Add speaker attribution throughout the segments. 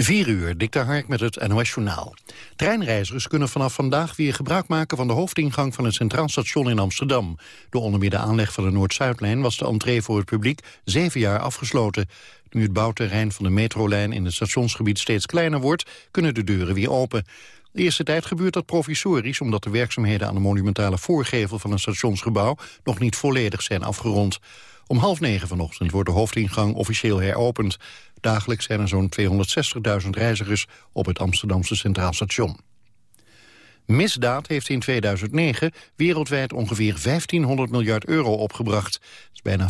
Speaker 1: 4 uur, Dikter Hark met het NOS Journaal. Treinreizigers kunnen vanaf vandaag weer gebruik maken van de hoofdingang van het Centraal Station in Amsterdam. Door onder meer de aanleg van de Noord-Zuidlijn was de entree voor het publiek zeven jaar afgesloten. Nu het bouwterrein van de metrolijn in het stationsgebied steeds kleiner wordt, kunnen de deuren weer open. De eerste tijd gebeurt dat provisorisch... omdat de werkzaamheden aan de monumentale voorgevel van een stationsgebouw... nog niet volledig zijn afgerond. Om half negen vanochtend wordt de hoofdingang officieel heropend. Dagelijks zijn er zo'n 260.000 reizigers op het Amsterdamse Centraal Station. Misdaad heeft in 2009 wereldwijd ongeveer 1500 miljard euro opgebracht. Dat is bijna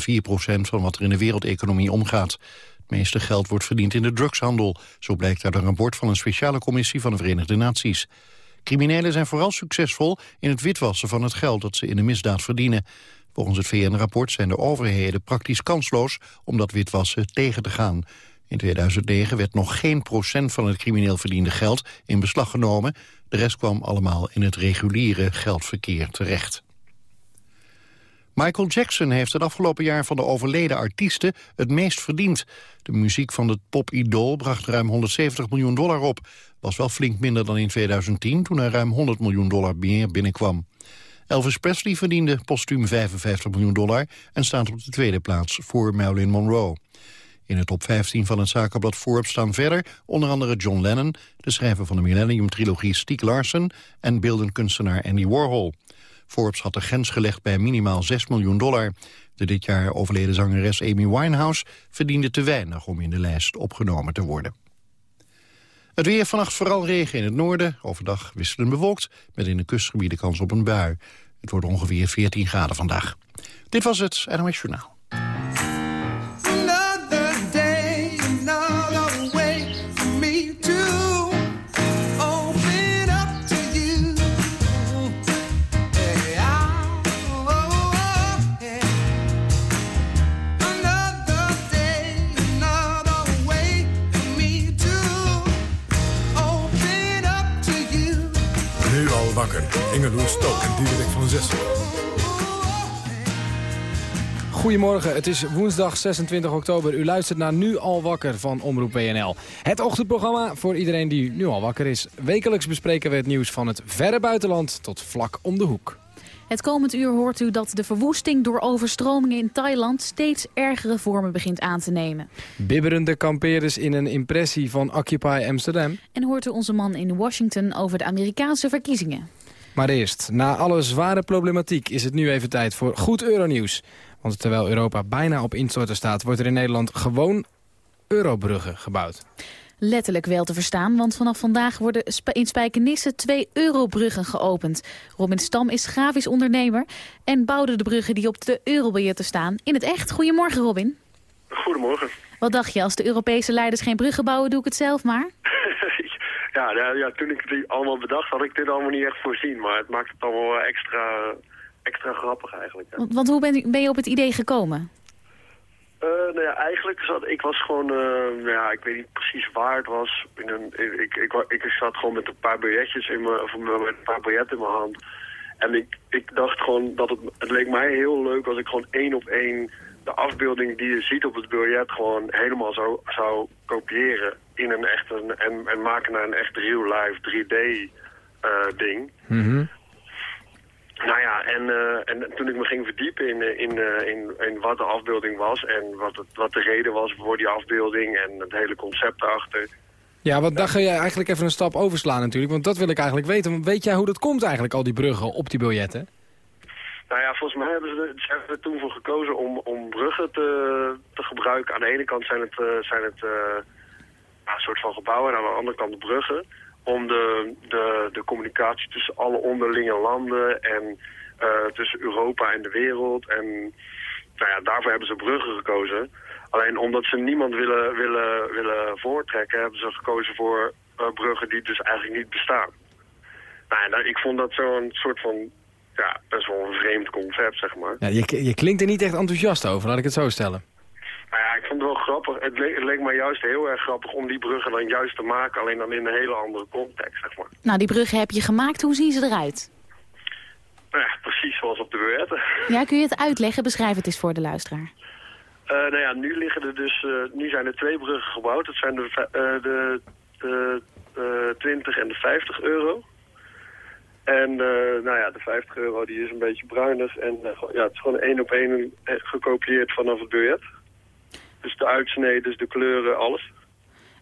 Speaker 1: 4% van wat er in de wereldeconomie omgaat. Het meeste geld wordt verdiend in de drugshandel. Zo blijkt uit een rapport van een speciale commissie van de Verenigde Naties. Criminelen zijn vooral succesvol in het witwassen van het geld dat ze in de misdaad verdienen. Volgens het VN-rapport zijn de overheden praktisch kansloos om dat witwassen tegen te gaan. In 2009 werd nog geen procent van het crimineel verdiende geld in beslag genomen. De rest kwam allemaal in het reguliere geldverkeer terecht. Michael Jackson heeft het afgelopen jaar van de overleden artiesten het meest verdiend. De muziek van het pop-idool bracht ruim 170 miljoen dollar op. Was wel flink minder dan in 2010, toen er ruim 100 miljoen dollar meer binnenkwam. Elvis Presley verdiende postuum 55 miljoen dollar... en staat op de tweede plaats voor Marilyn Monroe. In de top 15 van het zakenblad Forbes staan verder onder andere John Lennon... de schrijver van de Millennium-trilogie Stieg Larsson... en beeldend kunstenaar Andy Warhol. Forbes had de grens gelegd bij minimaal 6 miljoen dollar. De dit jaar overleden zangeres Amy Winehouse verdiende te weinig... om in de lijst opgenomen te worden. Het weer vannacht vooral regen in het noorden. Overdag wisselend bewolkt, met in de kustgebieden kans op een bui. Het wordt ongeveer 14 graden vandaag. Dit was het NOS Journaal.
Speaker 2: Ingeloer Stook en Diederik van Zessen.
Speaker 3: Goedemorgen, het is woensdag 26 oktober. U luistert naar Nu al wakker van Omroep WNL. Het ochtendprogramma voor iedereen die nu al wakker is. Wekelijks bespreken we het nieuws van het verre buitenland tot vlak om de hoek.
Speaker 4: Het komend uur hoort u dat de verwoesting door overstromingen in Thailand steeds ergere vormen begint aan te nemen.
Speaker 3: Bibberende kampeerders in een impressie van Occupy Amsterdam.
Speaker 4: En hoort u onze man in Washington over de Amerikaanse verkiezingen.
Speaker 3: Maar eerst, na alle zware problematiek is het nu even tijd voor goed euronieuws. Want terwijl Europa bijna op instorten staat, wordt er in Nederland gewoon eurobruggen gebouwd
Speaker 4: letterlijk wel te verstaan, want vanaf vandaag worden in Spijkenisse twee eurobruggen geopend. Robin Stam is grafisch ondernemer en bouwde de bruggen die op de eurobiljetten staan in het echt. Goedemorgen Robin.
Speaker 5: Goedemorgen.
Speaker 4: Wat dacht je, als de Europese leiders geen bruggen bouwen, doe ik het zelf maar?
Speaker 5: ja, ja, ja, toen ik het allemaal bedacht had ik dit allemaal niet echt voorzien, maar het maakt het allemaal extra, extra grappig eigenlijk.
Speaker 4: Want, want hoe ben, ben je op het idee gekomen?
Speaker 5: Uh, nou ja, eigenlijk zat ik was gewoon, uh, nou ja, ik weet niet precies waar het was. In een, ik, ik, ik, ik zat gewoon met een paar biljetjes in mijn, of met een paar biljetten in mijn hand. En ik, ik dacht gewoon dat het, het leek mij heel leuk als ik gewoon één op één de afbeelding die je ziet op het biljet gewoon helemaal zou, zou kopiëren en, en maken naar een echt real life 3D uh, ding. Mm nou ja, en, uh, en toen ik me ging verdiepen in, eh, in, uh, in, in wat de afbeelding was... en wat, het, wat de reden was voor die afbeelding en het hele concept erachter...
Speaker 3: Ja, want daar ga je eigenlijk even een stap overslaan natuurlijk. Want dat wil ik eigenlijk weten. Weet jij hoe dat komt eigenlijk, al die bruggen op die biljetten?
Speaker 5: Nou ja, volgens mij hebben ze, ze hebben er toen voor gekozen om, om bruggen te, te gebruiken. Aan de ene kant zijn het, zijn het een soort van gebouwen en aan de andere kant de bruggen om de, de, de communicatie tussen alle onderlinge landen en uh, tussen Europa en de wereld. En nou ja, daarvoor hebben ze bruggen gekozen. Alleen omdat ze niemand willen, willen, willen voortrekken, hebben ze gekozen voor uh, bruggen die dus eigenlijk niet bestaan. Nou, ja, ik vond dat zo'n soort van, ja, best wel een vreemd concept, zeg maar.
Speaker 3: Ja, je, je klinkt er niet echt enthousiast over, laat ik het zo stellen.
Speaker 5: Nou ja, ik vond het wel grappig. Het, le het, leek mij juist heel erg grappig om die bruggen dan juist te maken. Alleen dan in een hele andere context, zeg maar.
Speaker 4: Nou, die bruggen heb je gemaakt. Hoe zien ze eruit?
Speaker 5: Nou ja, precies zoals op de biljetten.
Speaker 4: Ja, kun je het uitleggen? Beschrijf het eens voor de luisteraar.
Speaker 5: Uh, nou ja, nu, liggen er dus, uh, nu zijn er twee bruggen gebouwd. Dat zijn de, uh, de de uh, 20 en de 50 euro. En nou ja, de 50 euro die is een beetje bruinig. En ja, het is gewoon één op één gekopieerd vanaf het biljet. Dus de uitsnede, dus de kleuren, alles.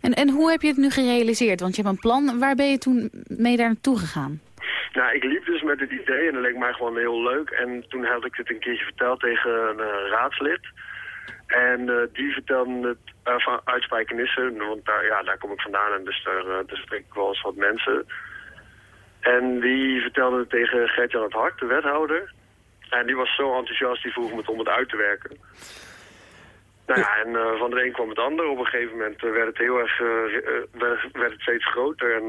Speaker 4: En, en hoe heb je het nu gerealiseerd? Want je hebt een plan. Waar ben je toen mee daar naartoe gegaan?
Speaker 5: Nou, ik liep dus met het idee en dat leek mij gewoon heel leuk. En toen had ik het een keertje verteld tegen een uh, raadslid. En uh, die vertelde het uh, van uitspijkenissen, want daar, ja, daar kom ik vandaan en dus daar, daar spreek ik wel eens wat mensen. En die vertelde het tegen Gert-Jan het Hart, de wethouder. En die was zo enthousiast, die vroeg me het om het uit te werken. Nou ja, en uh, van de een kwam het ander. Op een gegeven moment uh, werd het heel erg, uh, werd, werd, het steeds groter. En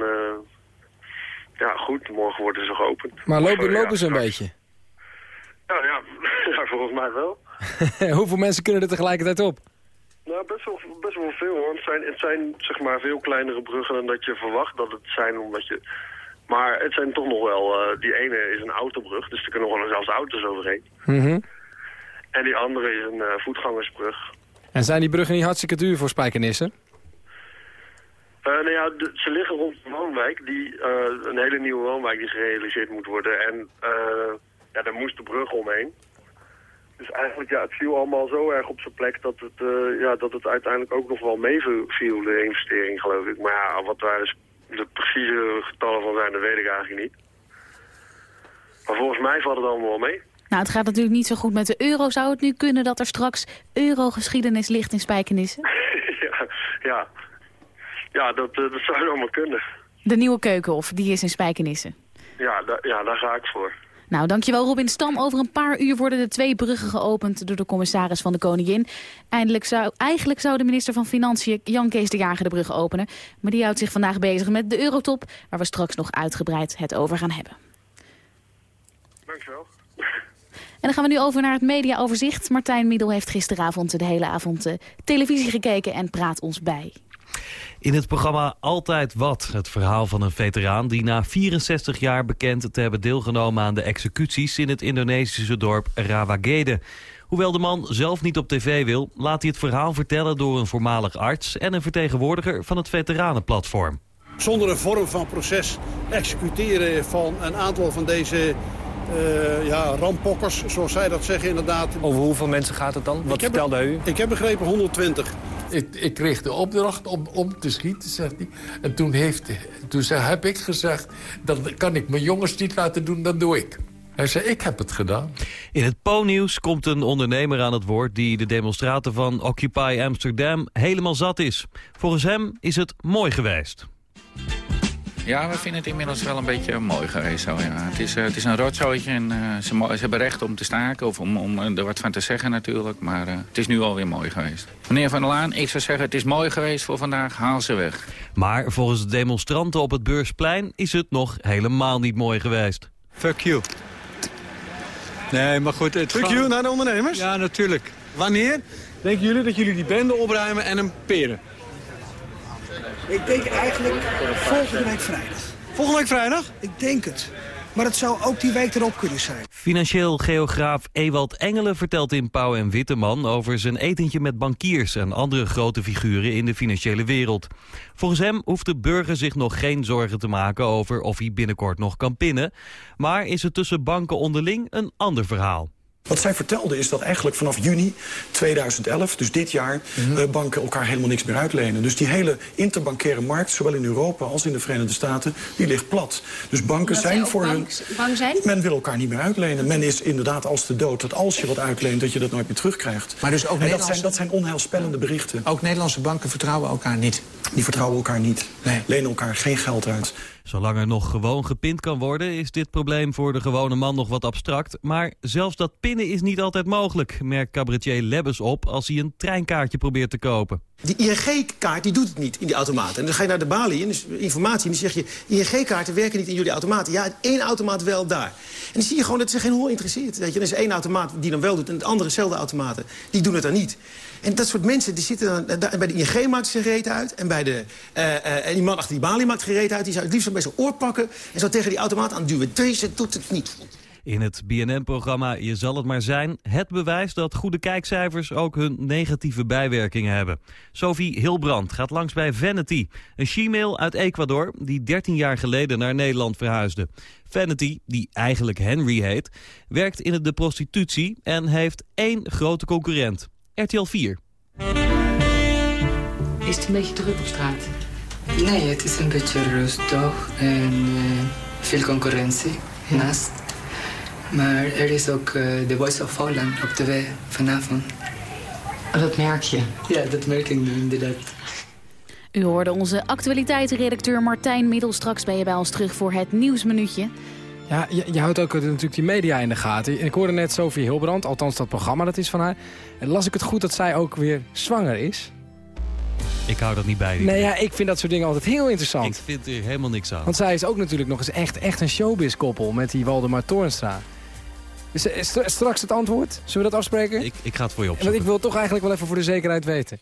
Speaker 5: ja, goed, morgen worden ze geopend.
Speaker 3: Maar lopen, lopen ze een beetje?
Speaker 5: Ja, ja, ja, volgens mij wel.
Speaker 3: Hoeveel mensen kunnen er tegelijkertijd op?
Speaker 5: Nou, best wel, best wel veel hoor. Het zijn, het zijn zeg maar veel kleinere bruggen dan dat je verwacht dat het zijn, omdat je... Maar het zijn toch nog wel, uh, die ene is een autobrug, dus er kunnen wel zelfs auto's overheen.
Speaker 3: Mm -hmm.
Speaker 5: En die andere is een uh, voetgangersbrug.
Speaker 3: En zijn die bruggen niet hartstikke duur voor Spijkenissen?
Speaker 5: Uh, nou ja, ze liggen rond een woonwijk, die, een hele nieuwe woonwijk die gerealiseerd moet worden. En ja, daar moest de brug omheen. Dus eigenlijk, ja, het viel allemaal zo erg op zijn plek dat het, ja, dat het uiteindelijk ook nog wel meeviel, de investering, geloof ik. Maar ja, wat daar de precieze getallen van zijn, dat weet ik eigenlijk niet. Maar volgens mij valt het allemaal wel mee.
Speaker 4: Nou, het gaat natuurlijk niet zo goed met de euro. Zou het nu kunnen dat er straks eurogeschiedenis ligt in Spijkenissen?
Speaker 5: ja, ja. ja dat, uh, dat zou allemaal kunnen.
Speaker 4: De nieuwe keukenhof, die is in Spijkenissen?
Speaker 5: Ja, da ja, daar ga ik voor.
Speaker 4: Nou, dankjewel Robin Stam. Over een paar uur worden de twee bruggen geopend door de commissaris van de Koningin. Eindelijk zou, eigenlijk zou de minister van Financiën Jan Kees de Jager de brug openen. Maar die houdt zich vandaag bezig met de Eurotop, waar we straks nog uitgebreid het over gaan hebben.
Speaker 5: Dankjewel.
Speaker 4: En dan gaan we nu over naar het mediaoverzicht. Martijn Middel heeft gisteravond de hele avond uh, televisie gekeken en praat ons bij.
Speaker 6: In het programma Altijd Wat, het verhaal van een veteraan... die na 64 jaar bekend te hebben deelgenomen aan de executies... in het Indonesische dorp Rawagede. Hoewel de man zelf niet op tv wil... laat hij het verhaal vertellen door een voormalig arts... en een vertegenwoordiger van het veteranenplatform.
Speaker 7: Zonder een vorm van proces executeren van een aantal van deze uh, ja, rampokkers, zoals zij dat zeggen inderdaad.
Speaker 3: Over hoeveel mensen gaat het dan? Wat vertelde
Speaker 7: be
Speaker 3: u?
Speaker 7: Ik heb begrepen 120.
Speaker 8: Ik, ik, kreeg de opdracht om, om te schieten, zegt hij. En toen, heeft, toen heb ik gezegd, dan kan ik mijn jongens niet laten doen, dan doe ik. Hij zei, ik heb het gedaan.
Speaker 6: In het Po-nieuws komt een ondernemer aan het woord... die de demonstraten van Occupy Amsterdam helemaal zat is. Volgens hem is het mooi geweest.
Speaker 9: Ja, we vinden het inmiddels wel een beetje mooi geweest. Zo, ja. het, is, uh, het is een rotzooitje en uh, ze, ze, hebben recht om te staken of om, om er wat van te zeggen natuurlijk. Maar uh, het is nu alweer mooi geweest. Meneer Van der Laan, ik zou zeggen het is mooi geweest voor vandaag, haal ze weg.
Speaker 6: Maar volgens de demonstranten op het Beursplein is het nog helemaal niet mooi geweest.
Speaker 10: Fuck you. Nee, maar goed. Het
Speaker 7: Fuck gaat... you naar de ondernemers?
Speaker 10: Ja, natuurlijk.
Speaker 7: Wanneer denken jullie dat jullie die bende opruimen en hem peren?
Speaker 11: Ik denk eigenlijk volgende week vrijdag.
Speaker 7: Volgende week vrijdag?
Speaker 11: Ik denk het. Maar het zou ook die week erop kunnen zijn.
Speaker 6: Financieel geograaf Ewald Engelen vertelt in Pauw en Witteman... over zijn etentje met bankiers en andere grote figuren in de financiële wereld. Volgens hem hoeft de burger zich nog geen zorgen te maken... over of hij binnenkort nog kan pinnen. Maar is het tussen banken onderling een ander verhaal.
Speaker 12: Wat zij vertelde is dat eigenlijk vanaf juni 2011, dus dit jaar... Mm -hmm. uh, banken elkaar helemaal niks meer uitlenen. Dus die hele interbankaire markt, zowel in Europa als in de Verenigde Staten... die ligt plat. Dus banken zijn voor hun...
Speaker 4: bang zijn?
Speaker 12: Men wil elkaar niet meer uitlenen. Men is inderdaad als de dood dat als je wat uitleent... dat je dat nooit meer terugkrijgt.
Speaker 11: Maar dus ook
Speaker 12: en dat zijn, dat zijn onheilspellende berichten.
Speaker 11: Ook Nederlandse banken vertrouwen elkaar niet?
Speaker 12: Die vertrouwen elkaar niet. Nee. Lenen elkaar geen geld uit.
Speaker 6: Zolang er nog gewoon gepind kan worden... is dit probleem voor de gewone man nog wat abstract. Maar zelfs dat pinnen is niet altijd mogelijk... merkt cabaretier Lebbes op als hij een treinkaartje probeert te kopen.
Speaker 13: Die ING-kaart die doet het niet in die automaten. En dan ga je naar de balie en dus informatie en dan zeg je... ING-kaarten werken niet in jullie automaten. Ja, één automaat wel daar. En dan zie je gewoon dat ze geen hol interesseert. Weet je. Er is één automaat die dan wel doet en de andere dezelfde automaten. Die doen het dan niet. En dat soort mensen die zitten dan... Bij de ING maakt ze uit. En, bij de, uh, uh, en die man achter die balie maakt gereed uit. Die zou het liefst bij zijn oor pakken... en zo tegen die automaat aanduwen. Deze doet het niet.
Speaker 6: In het BNN-programma Je zal het maar zijn... het bewijs dat goede kijkcijfers ook hun negatieve bijwerkingen hebben. Sophie Hilbrand gaat langs bij Vanity, een she-mail uit Ecuador... die 13 jaar geleden naar Nederland verhuisde. Vanity, die eigenlijk Henry heet, werkt in de prostitutie... en heeft één grote concurrent, RTL 4.
Speaker 14: Is het een beetje druk op straat? Nee, het is een beetje rustig en uh, veel concurrentie naast. Maar er is ook uh, The Voice of Holland op tv vanavond.
Speaker 15: Oh, dat merk je?
Speaker 14: Ja, dat merk ik nu inderdaad.
Speaker 4: U hoorde onze actualiteitsredacteur Martijn Middel. Straks ben je bij ons terug voor het Nieuwsminuutje.
Speaker 3: Ja, je, je, houdt ook natuurlijk die media in de gaten. En ik hoorde net Sophie Hilbrand, althans dat programma dat is van haar. En las ik het goed dat zij ook weer zwanger is?
Speaker 6: Ik hou dat niet bij.
Speaker 3: Nee, ja, ik vind dat soort dingen altijd heel interessant.
Speaker 6: Ik vind er helemaal niks aan.
Speaker 3: Want zij is ook natuurlijk nog eens echt, echt een showbiz-koppel met die Waldemar Toornstra. Is, is, straks het antwoord? Zullen we dat afspreken?
Speaker 6: Ik, ik ga het voor je
Speaker 3: opzoeken. Want ik wil toch eigenlijk wel even voor de zekerheid weten.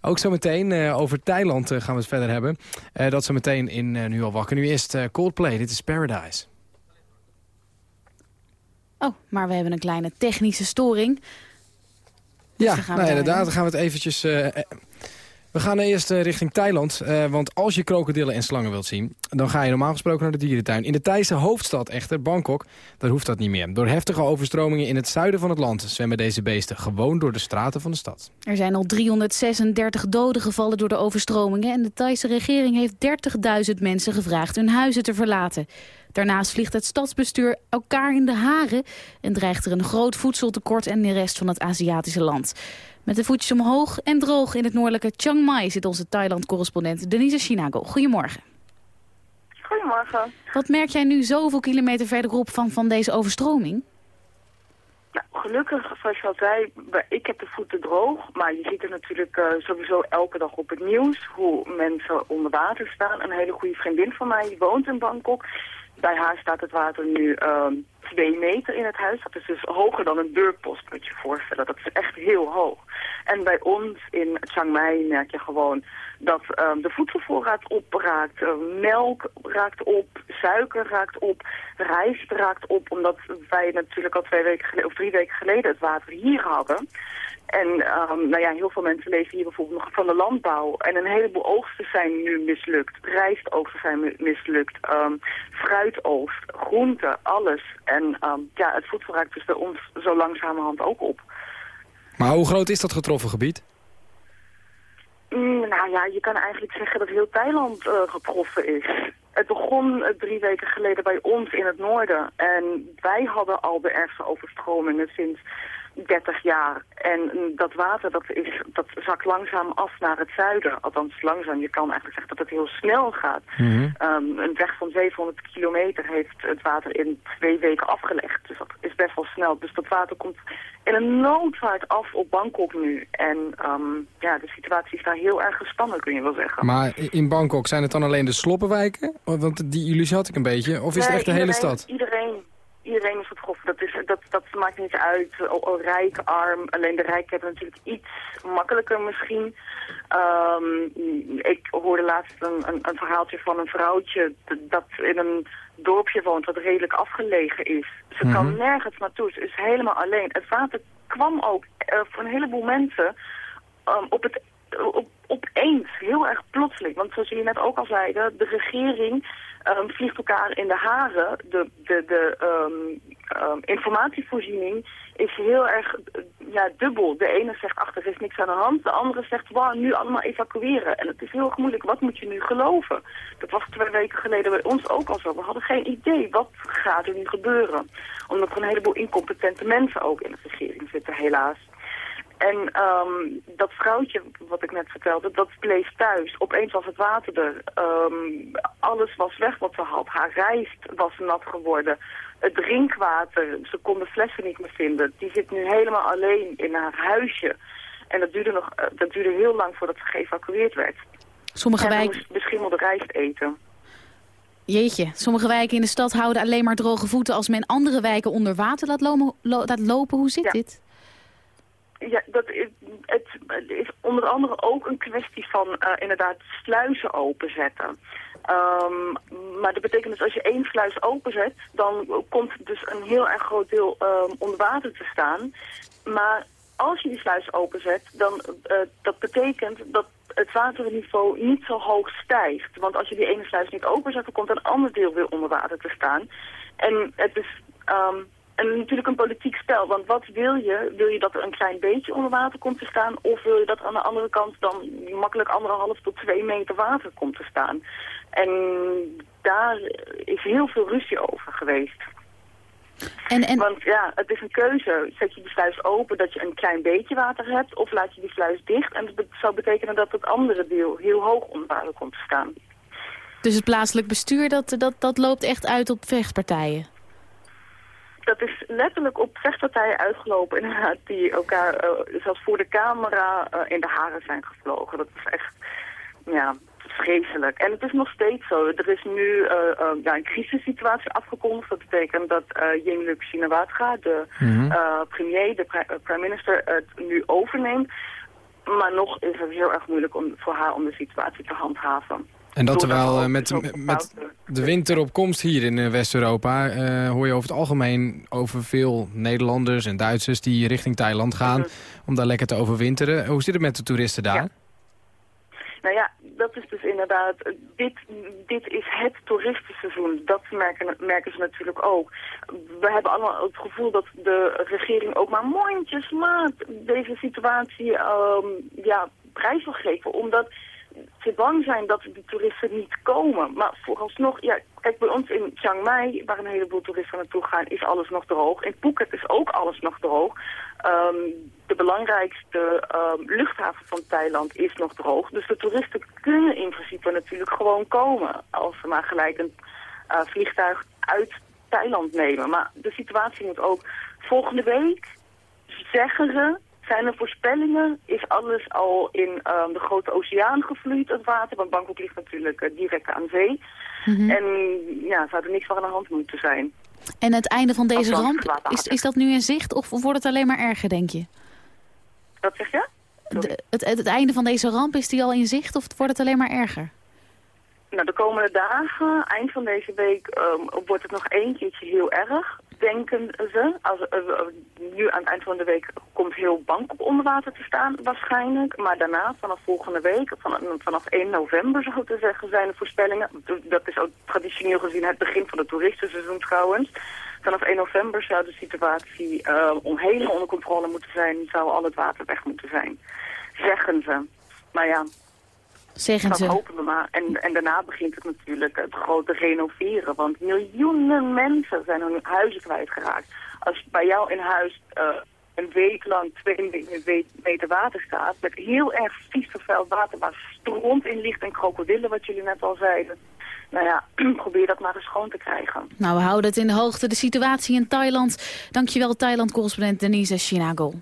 Speaker 3: Ook zo meteen uh, over Thailand uh, gaan we het verder hebben. Uh, dat zo meteen in Nu al wakker. Nu eerst Coldplay, dit is Paradise.
Speaker 4: Oh, maar we hebben een kleine technische storing.
Speaker 3: Ja, dus nou, inderdaad. Dan gaan we het eventjes we gaan eerst eh, richting Thailand. Uh, want als je krokodillen en slangen wilt zien... dan ga je normaal gesproken naar de dierentuin. In de Thaise hoofdstad echter, Bangkok, daar hoeft dat niet meer. Door heftige overstromingen in het zuiden van het land... zwemmen deze beesten gewoon door de straten van de stad.
Speaker 4: Er zijn al 336 doden gevallen door de overstromingen... en de Thaise regering heeft 30.000 mensen gevraagd hun huizen te verlaten. Daarnaast vliegt het stadsbestuur elkaar in de haren... en dreigt er een groot voedseltekort in de rest van het Aziatische land. Met de voetjes omhoog en droog in het noordelijke Chiang Mai... zit onze Thailand-correspondent Denise Chinago. Goedemorgen.
Speaker 16: Goedemorgen.
Speaker 4: Wat merk jij nu zoveel kilometer verderop van, van deze overstroming?
Speaker 16: Nou, gelukkig, zoals je al zei, ik heb de voeten droog. Maar je ziet er natuurlijk uh, sowieso elke dag op het nieuws hoe mensen onder water staan. Een hele goede vriendin van mij woont in Bangkok. Bij haar staat het water nu uh, twee meter in het huis. Dat is dus hoger dan een deurpost, moet je je voorstellen. Dat is echt heel hoog. En bij ons in Chiang Mai merk je gewoon dat um, de voedselvoorraad opraakt. Uh, melk raakt op, suiker raakt op, rijst raakt op. Omdat wij natuurlijk al twee weken geleden, of drie weken geleden het water hier hadden. En um, nou ja, heel veel mensen leven hier bijvoorbeeld nog van de landbouw. En een heleboel oogsten zijn nu mislukt. Rijstoogsten zijn mislukt. Fruitoogst, groenten, alles. En um, ja, het voedsel raakt dus bij ons zo langzamerhand ook op.
Speaker 3: Maar hoe groot is dat getroffen gebied?
Speaker 16: Mm, nou ja, je kan eigenlijk zeggen dat heel Thailand uh, getroffen is. Het begon uh, drie weken geleden bij ons in het noorden. En wij hadden al de ergste overstromingen sinds 30 jaar. En dat water dat is, dat zakt langzaam af naar het zuiden. Althans langzaam, je kan eigenlijk zeggen dat het heel snel gaat. Mhm. um, een weg van 700 kilometer heeft het water in twee weken afgelegd. Dus dat is best wel snel. Dus dat water komt in een noodvaart af op Bangkok nu. En um, ja, de situatie is daar heel erg gespannen, kun je wel zeggen.
Speaker 3: Maar in Bangkok zijn het dan alleen de sloppenwijken? Want die illusie had ik een beetje. Of is het echt de hele stad?
Speaker 16: Iedereen, is getroffen. Dat, is, dat, dat maakt niet uit. O, rijk, arm. Alleen de rijken hebben natuurlijk iets makkelijker misschien. Um, ik hoorde laatst een, een, een, verhaaltje van een vrouwtje dat in een dorpje woont wat redelijk afgelegen is. Ze kan mhm. nergens naartoe. Ze is helemaal alleen. Het water kwam ook uh, voor een heleboel mensen um, op het op, opeens, heel erg plotseling. Want zoals jullie net ook al zeiden, de regering um, vliegt elkaar in de haren. De, de, de um, informatievoorziening is heel erg ja, dubbel. De ene zegt, ach, er is niks aan de hand. De andere zegt, wauw, nu allemaal evacueren. En het is heel erg moeilijk, wat moet je nu geloven? Dat was twee weken geleden bij ons ook al zo. We hadden geen idee, wat gaat er nu gebeuren? Omdat er een heleboel incompetente mensen ook in de regering zitten, helaas. En um, dat vrouwtje, wat ik net vertelde, dat bleef thuis. Opeens was het water er. Um, alles was weg wat ze had. Haar rijst was nat geworden. Het drinkwater, ze konden flessen niet meer vinden. Die zit nu helemaal alleen in haar huisje. En dat duurde, nog, eh, dat duurde heel lang voordat ze geëvacueerd werd.
Speaker 4: Sommige wijken...
Speaker 16: beschimmelde rijst eten.
Speaker 4: Jeetje, sommige wijken in de stad houden alleen maar droge voeten... als men andere wijken onder water laat, laat lopen. Hoe zit dit?
Speaker 16: Ja, dat is, het, is onder andere ook een kwestie van eh, inderdaad sluizen openzetten. Ehm, maar dat betekent dus als je één sluis openzet, dan komt dus een heel erg groot deel um, onder water te staan. Maar als je die sluis openzet, dan uh, dat betekent dat het waterniveau niet zo hoog stijgt. Want als je die ene sluis niet openzet, dan komt een ander deel weer onder water te staan. En het is um, en natuurlijk een politiek spel. Want wat wil je? Wil je dat er een klein beetje onder water komt te staan? Of wil je dat aan de andere kant dan makkelijk anderhalf tot twee meter water komt te staan? En daar is heel veel ruzie over geweest.
Speaker 4: En, en...
Speaker 16: Want ja, het is een keuze. Zet je die sluis open dat je een klein beetje water hebt... of laat je die sluis dicht en dat zou betekenen dat het andere deel heel hoog onder water komt te staan.
Speaker 4: Dus het plaatselijk bestuur dat, dat, dat loopt echt uit op vechtpartijen?
Speaker 16: Dat is letterlijk op vechtpartijen uitgelopen inderdaad, die elkaar uh, zelfs voor de camera uh, in de haren zijn gevlogen. Dat is echt, ja, vreselijk. En het is nog steeds zo. Er is nu uh, ja, een crisissituatie afgekondigd. Dat betekent dat uh, Yingluck Shinawatra, de mm -hmm. premier, de prime minister, het nu overneemt. Maar nog is het heel erg moeilijk om, voor haar om de situatie te handhaven.
Speaker 3: En dat terwijl uh, met, met de winter op komst hier in uh, West-Europa... Uh, hoor je over het algemeen over veel Nederlanders en Duitsers... die richting Thailand gaan -hmm. om daar lekker te overwinteren. Hoe zit het met de toeristen daar?
Speaker 16: Ja. Nou ja, dat is dus inderdaad... Dit, dit is het toeristenseizoen. Dat merken, merken ze natuurlijk ook. We hebben allemaal het gevoel dat de regering ook maar mondjesmaat... deze situatie um, ja, prijs wil geven. Omdat ze bang zijn dat de toeristen niet komen. Maar vooralsnog, ja, kijk, bij ons in Chiang Mai, waar een heleboel toeristen naartoe gaan, is alles nog droog. In Phuket is ook alles nog droog. Um, de belangrijkste um, luchthaven van Thailand is nog droog. Dus de toeristen kunnen in principe natuurlijk gewoon komen. Als ze maar gelijk een uh, vliegtuig uit Thailand nemen. Maar de situatie moet ook volgende week, zeggen ze, zijn er voorspellingen? Is alles al in um, de grote oceaan gevloeid, het water? Want Bangkok ligt natuurlijk uh, direct aan zee. Mm -hmm. En ja, zou er niks van aan de hand moeten zijn.
Speaker 4: En het einde van deze ramp, is, is dat nu in zicht of wordt het alleen maar erger, denk je?
Speaker 16: Wat zeg je?
Speaker 4: De, het, het, het einde van deze ramp, is die al in zicht of wordt het alleen maar erger?
Speaker 16: Nou, de komende dagen, eind van deze week, um, wordt het nog één keertje heel erg denken ze. Als, uh, nu aan het eind van de week komt heel Bangkok onder water te staan waarschijnlijk. Maar daarna, vanaf volgende week, van, vanaf 1 november zo te zeggen, zijn de voorspellingen. Dat is ook traditioneel gezien het begin van het toeristenseizoen trouwens. Vanaf 1 november zou de situatie uh, om helemaal onder controle moeten zijn. Zou al het water weg moeten zijn. Zeggen ze. Maar ja,
Speaker 4: Zeggen
Speaker 16: dat
Speaker 4: ze.
Speaker 16: hopen we maar. En, en daarna begint het natuurlijk het grote renoveren. Want miljoenen mensen zijn hun huizen kwijtgeraakt. Als bij jou in huis uh, een week lang twee meter water staat... met heel erg vies vervuild water waar stront in ligt en krokodillen, wat jullie net al zeiden... Nou ja, probeer dat maar eens schoon te krijgen.
Speaker 4: Nou, we houden het in de hoogte. De situatie in Thailand. Dankjewel, Thailand-correspondent Denise Chinagol.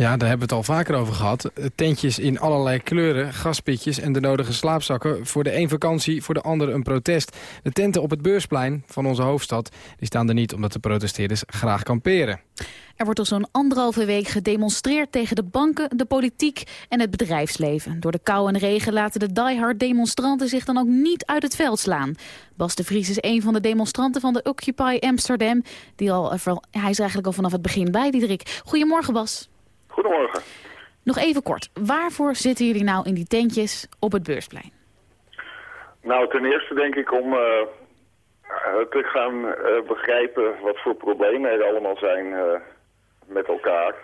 Speaker 3: Ja, daar hebben we het al vaker over gehad. Tentjes in allerlei kleuren, gaspitjes en de nodige slaapzakken. Voor de een vakantie, voor de ander een protest. De tenten op het beursplein van onze hoofdstad die staan er niet omdat de protesteerders graag kamperen.
Speaker 4: Er wordt al zo'n anderhalve week gedemonstreerd tegen de banken, de politiek en het bedrijfsleven. Door de kou en regen laten de diehard demonstranten zich dan ook niet uit het veld slaan. Bas de Vries is een van de demonstranten van de Occupy Amsterdam. Die al, hij is eigenlijk al vanaf het begin bij, Diederik. Goedemorgen Bas.
Speaker 17: Goedemorgen.
Speaker 4: Nog even kort, waarvoor zitten jullie nou in die tentjes op het beursplein?
Speaker 17: Nou, ten eerste denk ik om uh, te gaan uh, begrijpen wat voor problemen er allemaal zijn uh, met elkaar.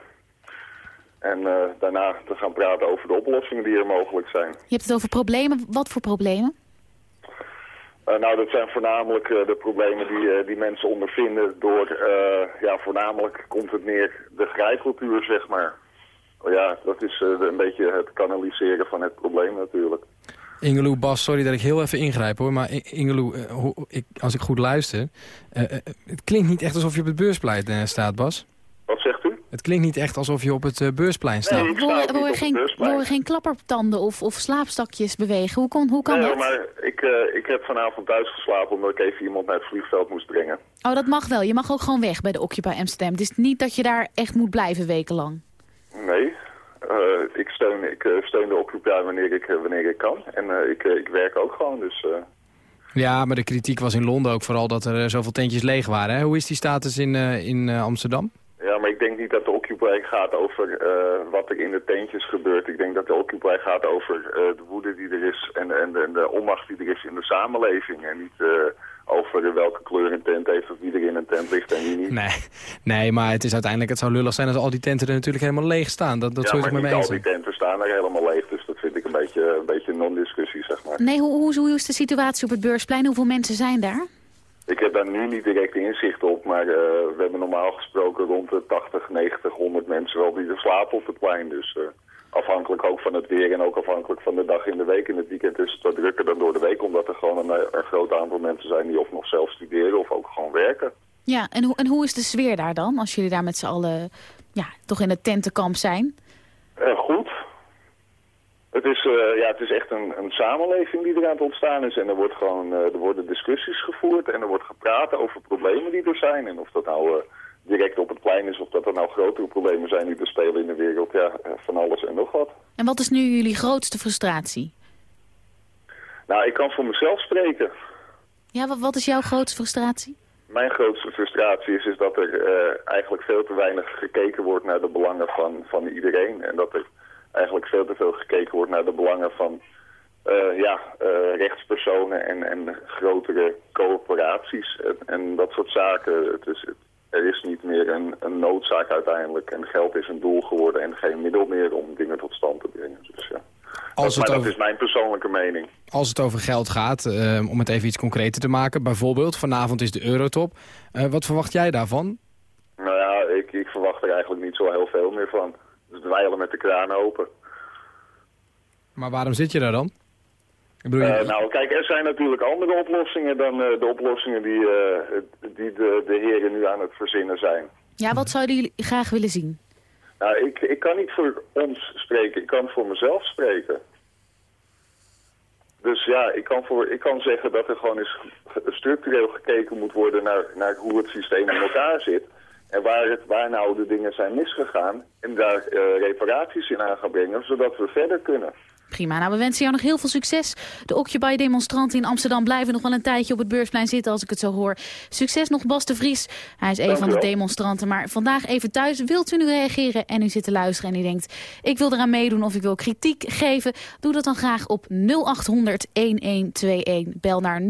Speaker 17: En daarna te gaan praten over de oplossingen die er mogelijk zijn.
Speaker 4: Je hebt het over problemen. Wat voor problemen?
Speaker 17: Nou, dat zijn voornamelijk de problemen die, die mensen ondervinden door, ja, voornamelijk komt het neer de grijpcultuur, zeg maar. Oh ja, dat is een beetje het kanaliseren van het probleem natuurlijk.
Speaker 3: Ingeloe, Bas, sorry dat ik heel even ingrijp hoor. Maar Ingeloe, als ik goed luister... Het klinkt niet echt alsof je op het beursplein staat, Bas. Het klinkt niet echt alsof je op het beursplijn staat.
Speaker 17: Nee,
Speaker 4: we horen geen, geen klappertanden of, of slaapstakjes bewegen. Hoe, kon, hoe kan
Speaker 17: nee,
Speaker 4: dat?
Speaker 17: maar ik, eh, ik heb vanavond thuis geslapen omdat ik even iemand naar het vliegveld moest brengen.
Speaker 4: Oh, dat mag wel. Je mag ook gewoon weg bij de Occupy Amsterdam. Het is niet dat je daar echt moet blijven wekenlang.
Speaker 17: Nee, eh, ik, steun, ik eh, steun de Occupy wanneer ik, eh, wanneer ik kan. En eh, ik, eh, ik werk ook gewoon, dus... eh,
Speaker 3: Ja, maar de kritiek was in Londen ook vooral dat er eh, zoveel tentjes leeg waren. Hè? Hoe is die status in, eh, in eh, Amsterdam?
Speaker 17: Ja, maar ik denk niet dat de Occupy gaat over eh, wat er in de tentjes gebeurt. Ik denk dat de Occupy gaat over eh, de woede die er is en, en, de, en de onmacht die er is in de samenleving. En niet eh, over welke kleur een tent heeft of wie er in een tent ligt en wie niet.
Speaker 3: Nee, nee, maar het is uiteindelijk, het zou lullig zijn als al die tenten er natuurlijk helemaal leeg staan. Dat, dat
Speaker 17: ja,
Speaker 3: je
Speaker 17: maar niet al die tenten staan er helemaal leeg. Dus dat vind ik een beetje, een beetje een non-discussie, zeg maar.
Speaker 4: Nee, hoe, hoe, hoe is de situatie op het beursplein? Hoeveel mensen zijn daar?
Speaker 17: Ik heb daar nu niet direct inzicht op, maar eh, we hebben normaal gesproken rond de 80, 90, 100 mensen wel die er slapen op het plein. Dus eh, afhankelijk ook van het weer en ook afhankelijk van de dag in de week. In het weekend is het wat drukker dan door de week, omdat er gewoon een, eh, een groot aantal mensen zijn die of nog zelf studeren of ook gewoon werken.
Speaker 4: Ja, en, hoe en hoe is de sfeer daar dan? Als jullie daar met z'n allen ja, toch in het tentenkamp zijn?
Speaker 17: Goed. Het is, eh, ja, het is echt een, een samenleving die er aan het ontstaan is. En er, wordt gewoon, eh, er worden discussies gevoerd en er wordt gepraat over problemen die er zijn. En of dat nou eh, direct op het plein is of dat er nou grotere problemen zijn die er spelen in de wereld. Ja, van alles en nog wat.
Speaker 4: En wat is nu jullie grootste frustratie?
Speaker 17: Nou, ik kan voor mezelf spreken.
Speaker 4: Ja, wat, wat is jouw grootste frustratie?
Speaker 17: Mijn grootste frustratie is, is dat er eigenlijk veel te weinig gekeken wordt naar de belangen van, van iedereen. En dat er eigenlijk veel te veel gekeken wordt naar de belangen van eh, ja, eh, rechtspersonen en, en grotere corporaties en, en dat soort zaken. Het is, het- er is niet meer een, een noodzaak uiteindelijk en geld is een doel geworden en geen middel meer om dingen tot stand te brengen. Dus ja.
Speaker 3: Als
Speaker 17: dat,
Speaker 3: het
Speaker 17: maar
Speaker 3: over-
Speaker 17: dat is mijn persoonlijke mening.
Speaker 3: Als het over geld gaat, eh, om het even iets concreter te maken. Bijvoorbeeld, vanavond is de Eurotop. Eh, wat verwacht jij daarvan?
Speaker 17: Nou ja, ik, ik verwacht er eigenlijk niet zo heel veel meer van. Dus dweilen met de kraan open.
Speaker 3: Maar waarom zit je daar dan? Ik bedoel,
Speaker 17: Eh,
Speaker 3: je-
Speaker 17: nou, kijk, er zijn natuurlijk andere oplossingen dan eh, de oplossingen die, eh, die de, de heren nu aan het verzinnen zijn.
Speaker 4: Ja, wat zouden jullie graag willen zien?
Speaker 17: Nou, ik, ik kan niet voor ons spreken, ik kan voor mezelf spreken. Dus ja, ik kan, voor, ik kan zeggen dat er gewoon eens structureel gekeken moet worden naar, naar hoe het systeem in elkaar zit. En waar, het, waar nou de dingen zijn misgegaan. En daar eh, reparaties in aan gaan brengen, zodat we verder kunnen.
Speaker 4: Prima, nou we wensen jou nog heel veel succes. De Occupy-demonstranten in Amsterdam blijven nog wel een tijdje op het beursplein zitten als ik het zo hoor. Succes nog Bas de Vries. Hij is een van de demonstranten, maar vandaag even thuis. Wilt u nu reageren en u zit te luisteren en u denkt... ik wil eraan meedoen of ik wil kritiek geven? Doe dat dan graag op 0800-1121. Bel naar 0800-1121.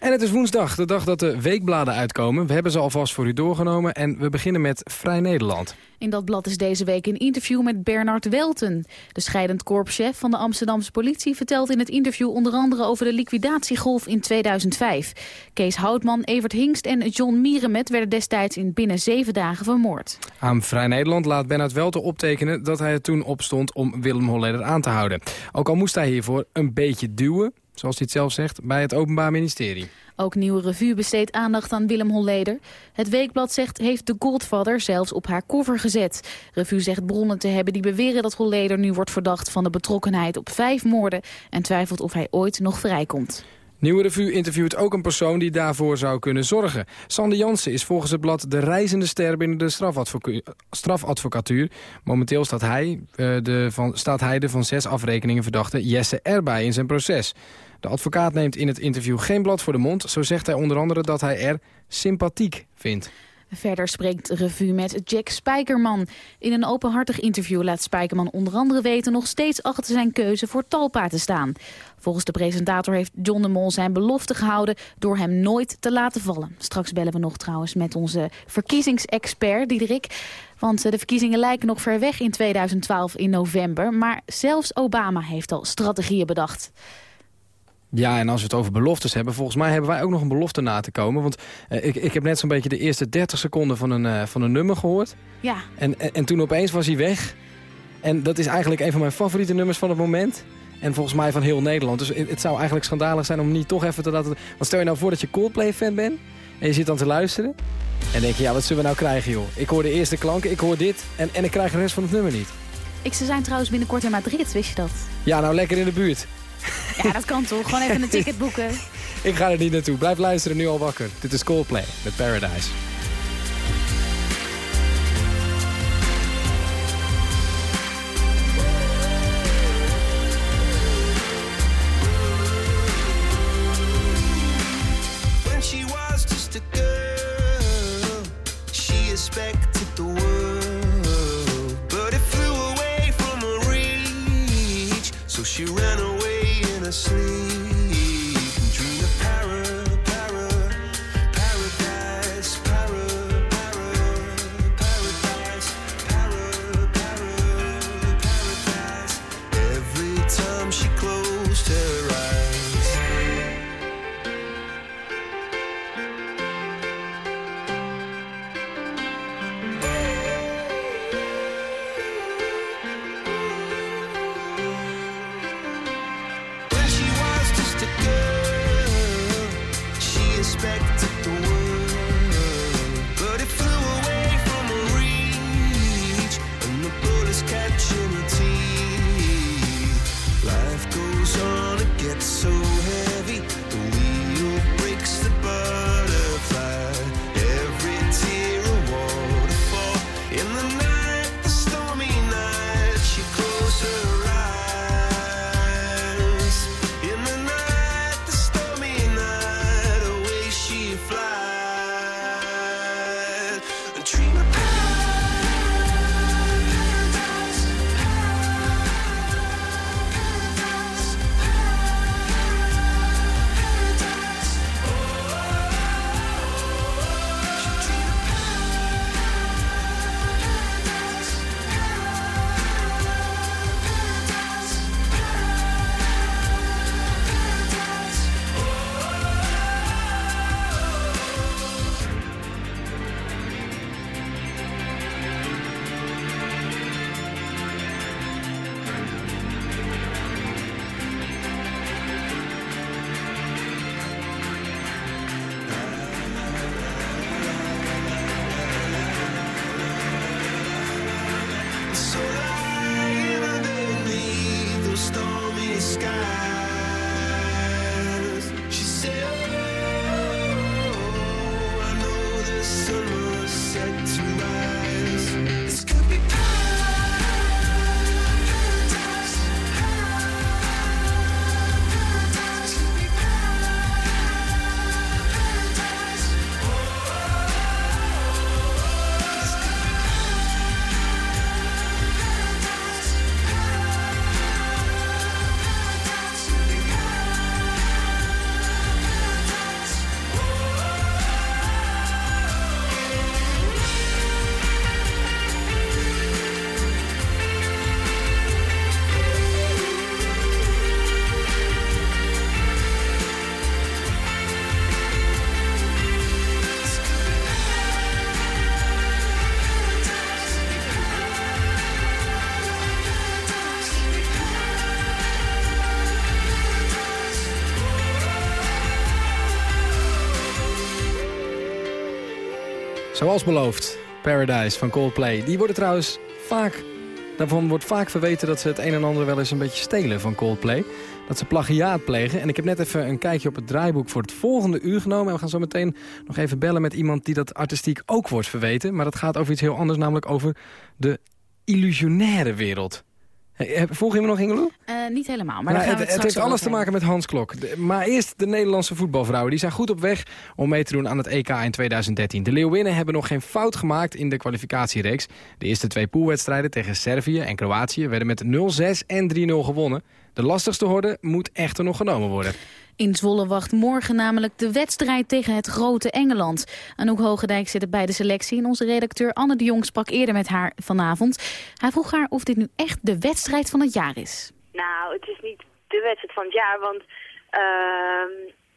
Speaker 3: En het is woensdag, de dag dat de weekbladen uitkomen. We hebben ze alvast voor u doorgenomen en we beginnen met Vrij Nederland.
Speaker 4: In dat blad is deze week een interview met Bernard Welten. De scheidend korpschef van de Amsterdamse politie vertelt in het interview onder andere over de liquidatiegolf in 2005. Kees Houtman, Evert Hingst en John Mierenmet werden destijds in binnen zeven dagen vermoord.
Speaker 3: Aan Vrij Nederland laat Bernard Welten optekenen dat hij er toen opstond om Willem Holleder aan te houden. Ook al moest hij hiervoor een beetje duwen, zoals hij het zelf zegt, bij het Openbaar Ministerie.
Speaker 4: Ook Nieuwe Revue besteedt aandacht aan Willem Holleder. Het Weekblad zegt heeft de Godfather zelfs op haar cover gezet. Revue zegt bronnen te hebben die beweren dat Holleder nu wordt verdacht van de betrokkenheid op vijf moorden en twijfelt of hij ooit nog vrijkomt.
Speaker 3: Nieuwe Revue interviewt ook een persoon die daarvoor zou kunnen zorgen. Sander Jansen is volgens het blad de reizende ster binnen de strafadvocatuur. Momenteel staat hij, eh, de van, staat hij de van zes afrekeningen verdachte Jesse erbij in zijn proces. De advocaat neemt in het interview geen blad voor de mond. Zo zegt hij onder andere dat hij er sympathiek vindt.
Speaker 4: Verder spreekt Revue met Jack Spijkerman. In een openhartig interview laat Spijkerman onder andere weten... nog steeds achter zijn keuze voor Talpa te staan. Volgens de presentator heeft John de Mol zijn belofte gehouden... door hem nooit te laten vallen. Straks bellen we nog trouwens met onze verkiezingsexpert Diederik. Want eh, de verkiezingen lijken nog ver weg in 2012 in november. Maar zelfs Obama heeft al strategieën bedacht.
Speaker 3: Ja, en als we het over beloftes hebben... volgens mij hebben wij ook nog een belofte na te komen. Want eh, ik, ik heb net zo'n beetje de eerste 30 seconden van een, eh, van een nummer gehoord.
Speaker 4: Ja,
Speaker 3: En, en, en toen opeens was hij weg. En dat is eigenlijk een van mijn favoriete nummers van het moment. En volgens mij van heel Nederland. Dus het, het zou eigenlijk schandalig zijn om niet toch even te laten... Want stel je nou voor dat je Coldplay-fan bent... en je zit dan te luisteren... en denk je, ja, wat zullen we nou krijgen, joh? Ik hoor de eerste klanken, ik hoor dit... en, en ik krijg de rest van het nummer niet.
Speaker 4: Ik, ze zijn trouwens binnenkort in Madrid, wist je dat?
Speaker 18: Ja, nou lekker in de buurt.
Speaker 4: Ja, dat kan toch? Gewoon even een ticket boeken.
Speaker 18: Ik ga er niet naartoe. Blijf luisteren, nu al wakker. Dit is Coldplay met Paradise. Zoals beloofd, Paradise van Coldplay. Die worden trouwens vaak... Daarvan wordt vaak verweten dat ze het een en ander wel eens een beetje stelen van Coldplay. Dat ze plagiaat plegen. En ik heb net even een kijkje op het draaiboek voor het volgende uur genomen. En we gaan zo meteen nog even bellen met iemand die dat artistiek ook wordt verweten. Maar dat gaat over iets heel anders, namelijk over de illusionaire wereld. Volg je me nog, Ingeloe?
Speaker 4: Eh, niet helemaal, maar
Speaker 18: Nou,
Speaker 4: daar gaan we
Speaker 18: het, heeft alles te maken met Hans Klok. De- maar eerst de Nederlandse voetbalvrouwen. Die zijn goed op weg om mee te doen aan het EK in 2013. De Leeuwinnen hebben nog geen fout gemaakt in de kwalificatiereeks. De eerste twee poolwedstrijden tegen Servië en Kroatië... werden met 0-6 en 3-0 gewonnen. De lastigste horde moet echter nog genomen worden.
Speaker 4: In Zwolle wacht morgen namelijk de wedstrijd tegen het grote Engeland. Anouk Hogendijk zit er bij de selectie en onze redacteur Anne de Jong sprak eerder met haar vanavond. Hij vroeg haar of dit nu echt de wedstrijd van het jaar is.
Speaker 19: Nou, het is niet de wedstrijd van het jaar, want ehm,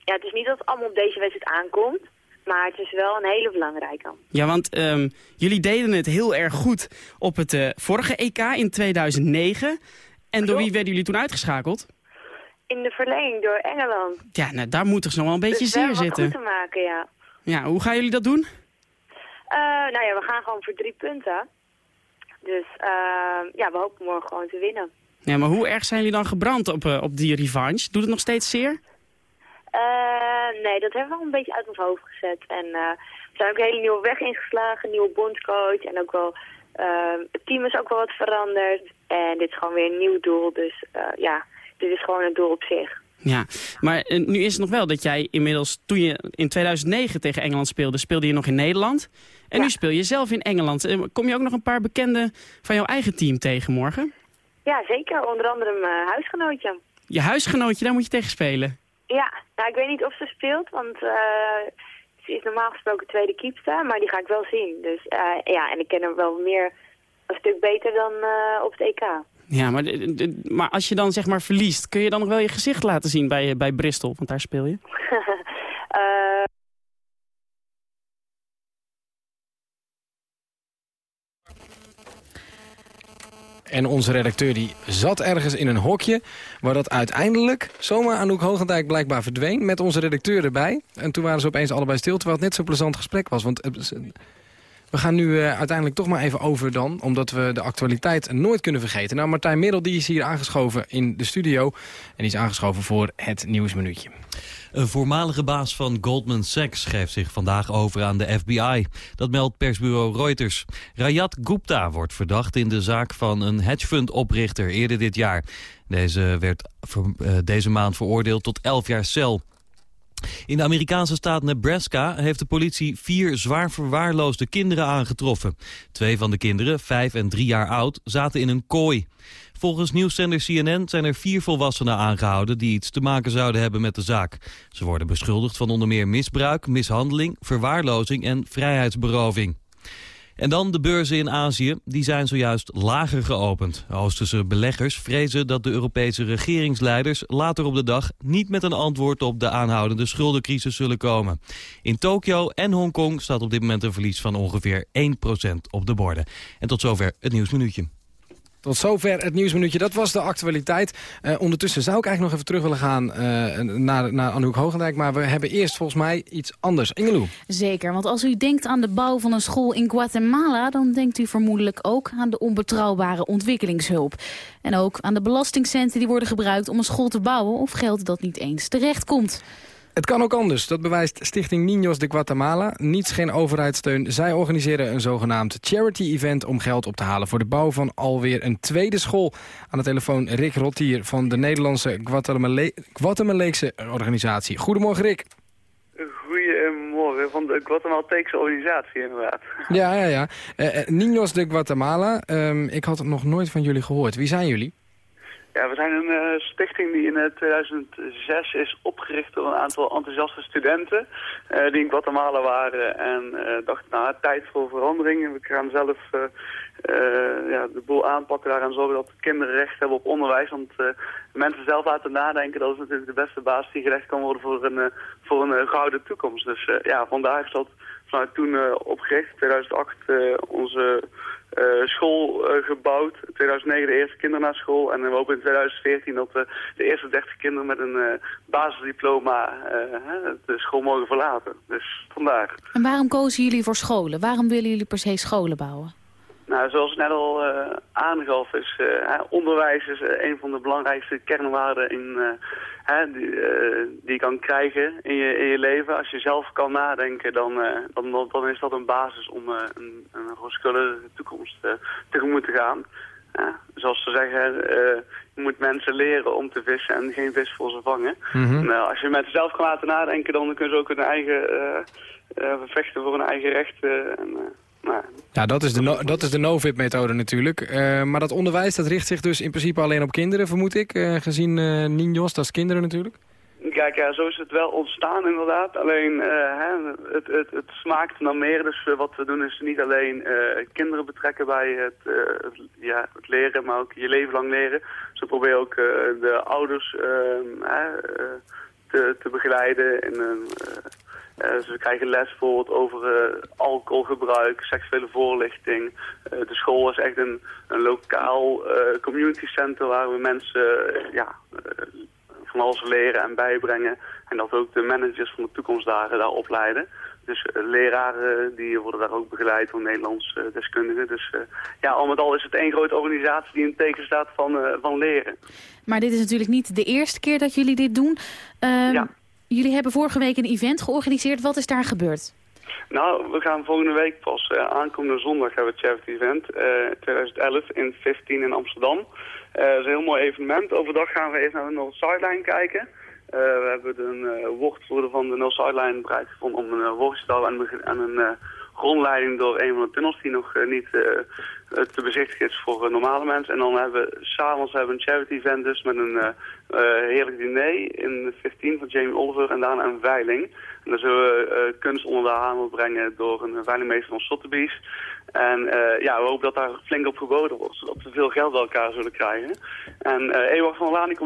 Speaker 19: ja, het is niet dat het allemaal op deze wedstrijd aankomt. Maar het is wel een hele belangrijke.
Speaker 20: Ja, want ehm, jullie deden het heel erg goed op het eh, vorige EK in 2009. En door wie werden jullie toen uitgeschakeld?
Speaker 19: In de verlenging door Engeland.
Speaker 20: Ja, nou, daar moet toch nog wel een beetje
Speaker 19: dus
Speaker 20: zeer zitten.
Speaker 19: goed te maken, ja.
Speaker 20: Ja, hoe gaan jullie dat doen?
Speaker 19: Eh, nou ja, we gaan gewoon voor drie punten. Dus ehm, ja, we hopen morgen gewoon te winnen.
Speaker 20: Ja, maar hoe erg zijn jullie dan gebrand op, eh, op die revanche? Doet het nog steeds zeer?
Speaker 19: Eh, nee, dat hebben we al een beetje uit ons hoofd gezet. En eh, we zijn ook een hele nieuwe weg ingeslagen, nieuwe bondcoach. En ook wel, eh, het team is ook wel wat veranderd. En dit is gewoon weer een nieuw doel. Dus eh, ja, dit is gewoon een doel op zich.
Speaker 20: Ja, maar eh, nu is het nog wel dat jij inmiddels, toen je in 2009 tegen Engeland speelde, speelde je nog in Nederland. En nu speel je zelf in Engeland. Eh, Kom je ook nog een paar bekenden van jouw eigen team tegen morgen?
Speaker 19: Ja, zeker. Onder andere mijn huisgenootje.
Speaker 20: Je huisgenootje, daar moet je tegen spelen.
Speaker 19: Ja, nou ik weet niet of ze speelt, want eh, ze is normaal gesproken tweede keepster, maar die ga ik wel zien. Dus eh, ja, en ik ken haar wel meer, een stuk beter dan eh, op het EK.
Speaker 20: Ja, maar, maar als je dan zeg maar verliest, kun je dan nog wel je gezicht laten zien bij, bij Bristol? Want daar speel je.
Speaker 19: Eh,
Speaker 3: En onze redacteur die zat ergens in een hokje... waar dat uiteindelijk zomaar Anouk Hogendijk blijkbaar verdween... met onze redacteur erbij. En toen waren ze opeens allebei stil, terwijl het net zo'n plezant gesprek was. Want we gaan nu eh, uiteindelijk toch maar even over dan... omdat we de actualiteit nooit kunnen vergeten. Nou, Martijn Middel die is hier aangeschoven in de studio... en die is aangeschoven voor het Nieuwsminuutje.
Speaker 6: Een voormalige baas van Goldman Sachs geeft zich vandaag over aan de FBI. Dat meldt persbureau Reuters. Rayat Gupta wordt verdacht in de zaak van een hedgefund-oprichter eerder dit jaar. Deze werd eh, deze maand veroordeeld tot 11 jaar cel. In de Amerikaanse staat Nebraska heeft de politie vier zwaar verwaarloosde kinderen aangetroffen. Twee van de kinderen, vijf en drie jaar oud, zaten in een kooi. Volgens nieuwszender CNN zijn er vier volwassenen aangehouden die iets te maken zouden hebben met de zaak. Ze worden beschuldigd van onder meer misbruik, mishandeling, verwaarlozing en vrijheidsberoving. En dan de beurzen in Azië, die zijn zojuist lager geopend. Oosterse beleggers vrezen dat de Europese regeringsleiders later op de dag niet met een antwoord op de aanhoudende schuldencrisis zullen komen. In Tokio en Hongkong staat op dit moment een verlies van ongeveer 1% op de borden. En tot zover het Nieuwsminuutje.
Speaker 3: Tot zover het nieuwsminuutje. Dat was de actualiteit. Eh, ondertussen zou ik eigenlijk nog even terug willen gaan eh, naar, naar Anouk Hogendijk. Maar we hebben eerst volgens mij iets anders. Ingeloe.
Speaker 4: Zeker, want als u denkt aan de bouw van een school in Guatemala... dan denkt u vermoedelijk ook aan de onbetrouwbare ontwikkelingshulp. En ook aan de belastingcenten die worden gebruikt om een school te bouwen... of geld dat niet eens terechtkomt.
Speaker 3: Het kan ook anders. Dat bewijst Stichting Niños de Guatemala. Niets geen overheidssteun. Zij organiseren een zogenaamd charity-event... om geld op te halen voor de bouw van alweer een tweede school. Aan de telefoon Rick Rottier van de Nederlandse Guatemala Guatemaleekse organisatie. Goedemorgen Rick.
Speaker 21: Goedemorgen, van de Guatemalteekse organisatie inderdaad.
Speaker 3: Ja, ja, ja. Eh, Niños de Guatemala. Ehm, ik had nog nooit van jullie gehoord. Wie zijn jullie?
Speaker 21: Ja, we zijn een eh, stichting die in eh, 2006 is opgericht door een aantal enthousiaste studenten eh, die in Guatemala waren en eh, dachten, nou, tijd voor verandering. We gaan zelf eh, eh, ja, de boel aanpakken daar en zorgen dat kinderen recht hebben op onderwijs. Want eh, mensen zelf laten nadenken, dat is natuurlijk de beste basis die gelegd kan worden voor een, eh, voor een eh, gouden toekomst. Dus eh, ja, vandaar is dat vanuit toen eh, opgericht, 2008 eh, onze eh, school gebouwd. 2009 de eerste kinderen naar school. En we hopen in 2014 dat we de eerste 30 kinderen met een basisdiploma de school mogen verlaten. Dus vandaar.
Speaker 4: En waarom kozen jullie voor scholen? Waarom willen jullie per se scholen bouwen?
Speaker 21: Nou, zoals ik net al eh, aangaf, is eh, onderwijs is eh, een van de belangrijkste kernwaarden in, die, die je kan krijgen in je, in je leven. Als je zelf kan nadenken, dan, dan, dan, is dat een basis om een, een toekomst tegemoet te gaan. Zoals ze zeggen, eh, je moet mensen leren om te vissen en geen vis voor ze vangen.
Speaker 3: Mhm.
Speaker 21: Nou, als je mensen zelf kan laten nadenken, dan kunnen ze ook hun eigen vechten voor hun eigen rechten. en,
Speaker 3: Ja, dat is de, no dat is de no-vip-methode natuurlijk. Eh, maar dat onderwijs dat richt zich dus in principe alleen op kinderen, vermoed ik. eh, gezien eh Niños, dat is kinderen natuurlijk.
Speaker 21: Kijk, ja, zo is het wel ontstaan inderdaad. Alleen hè, het, het, het smaakt naar meer. Dus wat we doen is niet alleen kinderen betrekken bij het, het, ja, het leren, maar ook je leven lang leren. Dus we proberen ook de ouders eh, hè, eh, te, te begeleiden. In eh, dus we krijgen les bijvoorbeeld over eh, alcoholgebruik, seksuele voorlichting. Eh, de school is echt een, een lokaal community center waar we mensen ja, van alles leren en bijbrengen. En dat ook de managers van de toekomstdagen daar opleiden. Dus leraren die worden daar ook begeleid door Nederlands eh, deskundigen. Dus ja, al met al is het één grote organisatie die in teken staat van, van leren.
Speaker 4: Maar dit is natuurlijk niet de eerste keer dat jullie dit doen. Ehm, Jullie hebben vorige week een event georganiseerd. Wat is daar gebeurd?
Speaker 21: Nou, we gaan volgende week pas uh, aankomende zondag hebben we het charity event. Uh, 2011 in 15 in Amsterdam. Uh, dat is een heel mooi evenement. Overdag gaan we even naar de North Sideline kijken. We hebben een woordvoerder van de North Sideline bereid gevonden om een woordstel en, en een rondleiding door een van de tunnels die nog niet te bezichtigen is voor normale mensen. En dan hebben we s'avonds een charity event dus met een heerlijk diner in de 15 van Jamie Oliver en daarna een veiling. En dan zullen we kunst onder de hamer brengen door een veilingmeester van Sotheby's. En ja, we hopen dat daar flink op geboden wordt, zodat we veel geld bij elkaar zullen krijgen. En uh, van Laan, die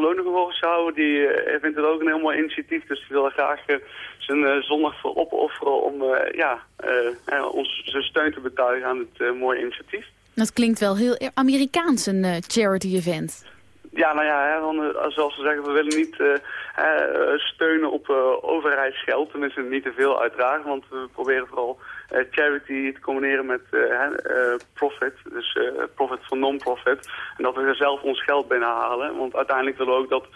Speaker 21: houden, die vindt het ook een heel mooi initiatief. Dus die wil graag zijn zondag voor opofferen om ja, ons zijn steun te betuigen aan dit mooie initiatief.
Speaker 4: Dat klinkt wel heel Amerikaans, een charity event.
Speaker 21: Ja, nou ja, hè, want, uh, zoals ze zeggen, we willen niet uh, uh, steunen op overheidsgeld. Tenminste, niet te veel uiteraard, want we proberen vooral charity te combineren met profit. Dus profit van non-profit. En dat we er zelf ons geld binnenhalen. Want uiteindelijk willen we ook dat,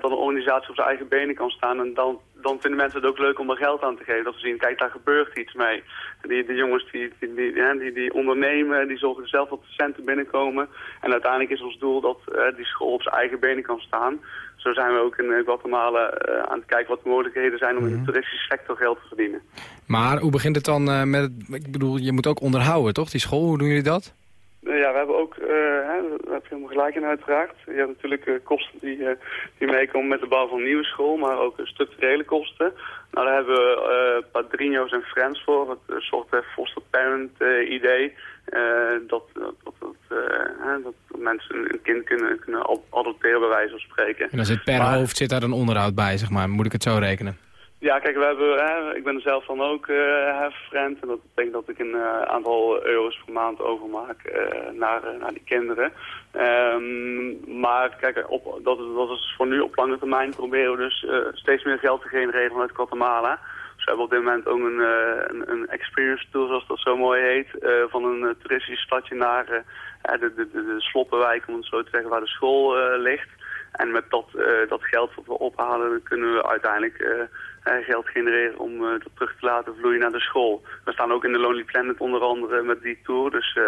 Speaker 21: dat een organisatie op zijn eigen benen kan staan. En dan, dan vinden mensen het ook leuk om er geld aan te geven. Dat ze zien, kijk, daar gebeurt iets mee. Die, die jongens die, die, die, die, die ondernemen, die zorgen zelf dat de centen binnenkomen. En uiteindelijk is ons doel dat uh, die school op zijn eigen benen kan staan. Zo zijn we ook in uh, Guatemala uh, aan het kijken wat de mogelijkheden zijn om in de toeristische sector geld te verdienen.
Speaker 3: Maar hoe begint het dan met, ik bedoel, je moet ook onderhouden toch, die school? Hoe doen jullie dat?
Speaker 21: Ja, we hebben ook, uh, hè, daar heb je helemaal gelijk in uiteraard. Je hebt natuurlijk uh, kosten die, die meekomen met de bouw van een nieuwe school, maar ook structurele kosten. Nou, daar hebben we Padrino's en Friends voor, een soort foster parent idee. dat, dat, dat, dat, mensen een kind kunnen, kunnen adopteren bij wijze van spreken.
Speaker 3: En dan zit per maar, hoofd zit daar een onderhoud bij, zeg maar. Moet ik het zo rekenen?
Speaker 21: Ja, kijk, we hebben, hè, ik ben er zelf dan ook uh, friend. En dat betekent dat ik een uh, aantal euro's per maand overmaak uh, naar, naar die kinderen. Um, maar kijk, op, dat, dat is voor nu op lange termijn proberen we dus steeds meer geld te genereren vanuit Guatemala. Dus we hebben op dit moment ook een, een, een experience tour, zoals dat zo mooi heet, van een toeristisch stadje naar de, de, de, de sloppenwijk, om het zo te zeggen, waar de school ligt. En met dat, dat geld wat we ophalen, kunnen we uiteindelijk geld genereren om uh, dat terug te laten vloeien naar de school. We staan ook in de Lonely Planet onder andere met die tour. Dus uh,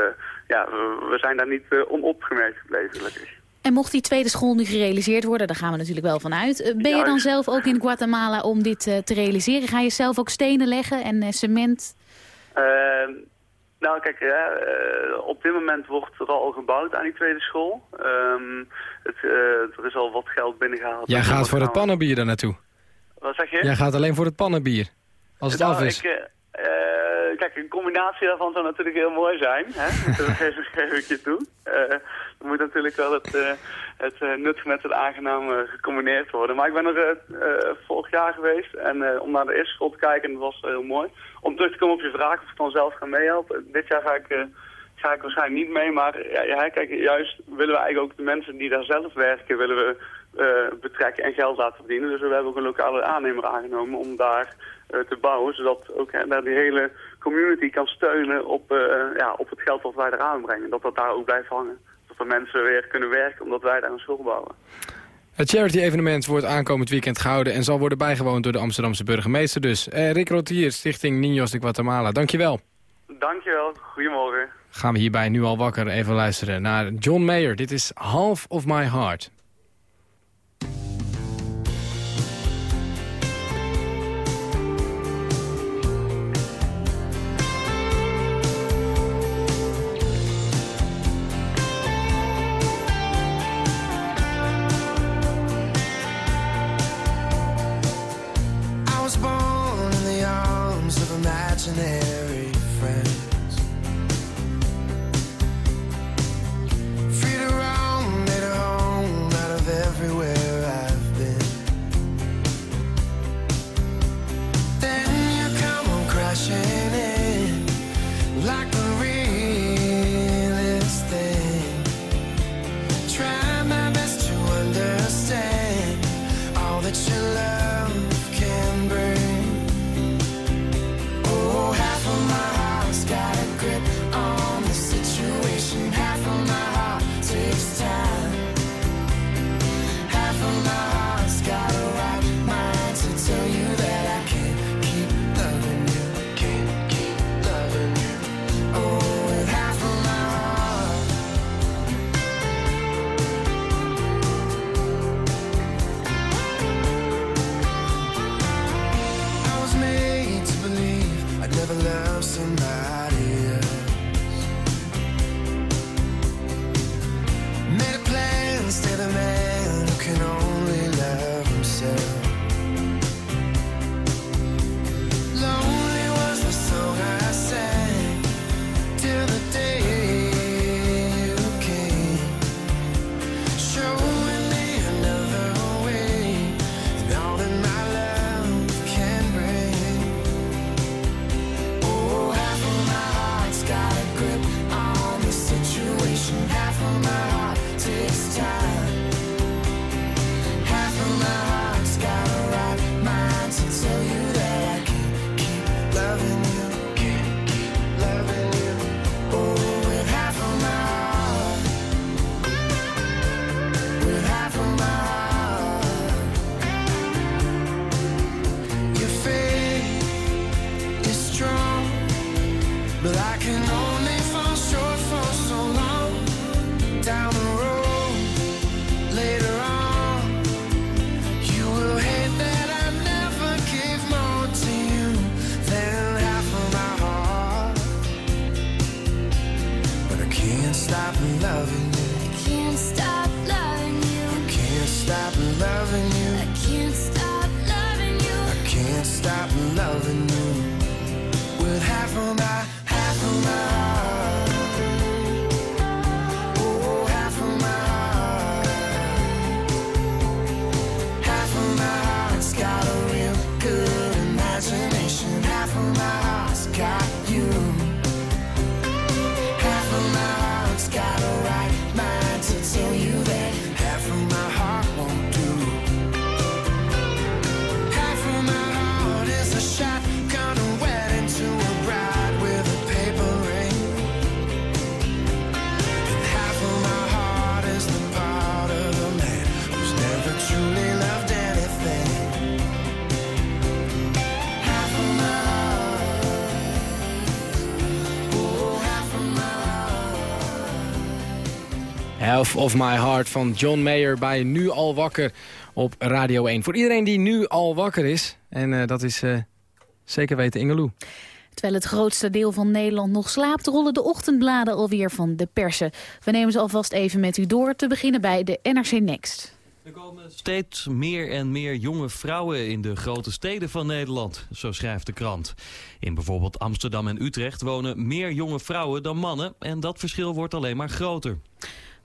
Speaker 21: ja, we, we, zijn daar niet uh, onopgemerkt gebleven gelukkig.
Speaker 4: En mocht die tweede school nu gerealiseerd worden, daar gaan we natuurlijk wel van uit. Ben je dan zelf ook in Guatemala om dit te realiseren? Ga je zelf ook stenen leggen en cement?
Speaker 21: Ehm, nou, kijk, ja, op dit moment wordt er al gebouwd aan die tweede school. Um, het, er is al wat geld binnengehaald.
Speaker 3: Jij gaat voor het pannenbier daar naartoe?
Speaker 21: Je?
Speaker 3: Jij gaat alleen voor het pannenbier, als het
Speaker 21: nou,
Speaker 3: af is.
Speaker 21: Ik, uh, kijk, een combinatie daarvan zou natuurlijk heel mooi zijn. Hè? dat geef, ik je toe. Uh, er moet natuurlijk wel het, het nut met het aangenaam gecombineerd worden. Maar ik ben er vorig jaar geweest en om naar de eerste school te kijken, dat was heel mooi. Om terug te komen op je vraag of ik dan zelf ga meehelpen. Dit jaar ga ik ga ik waarschijnlijk niet mee, maar ja, ja, kijk, juist willen we eigenlijk ook de mensen die daar zelf werken, willen we betrekken en geld laten verdienen. Dus we hebben ook een lokale aannemer aangenomen om daar uh, te bouwen, zodat ook hè, daar die hele community kan steunen op, uh, ja, op het geld wat wij er aanbrengen. Dat dat daar ook blijft hangen. Dat de mensen weer kunnen werken omdat wij daar een school bouwen.
Speaker 3: Het charity-evenement wordt aankomend weekend gehouden... en zal worden bijgewoond door de Amsterdamse burgemeester dus. Eh, Rick Rotier, Stichting Niños de Guatemala. Dankjewel.
Speaker 21: Dankjewel. Goedemorgen.
Speaker 3: Gaan we hierbij nu al wakker even luisteren naar John Mayer. Dit is Half of My Heart.
Speaker 22: Half of My Heart
Speaker 3: van John Mayer bij Nu Al Wakker op Radio 1. Voor iedereen die nu al wakker is. En eh, dat is eh, zeker weten Ingeloe.
Speaker 4: Terwijl het grootste deel van Nederland nog slaapt... rollen de ochtendbladen alweer van de persen. We nemen ze alvast even met u door. Te beginnen bij de NRC Next.
Speaker 6: Steeds meer en meer jonge vrouwen in de grote steden van Nederland, zo schrijft de krant. In bijvoorbeeld Amsterdam en Utrecht wonen meer jonge vrouwen dan mannen en dat verschil wordt alleen maar groter.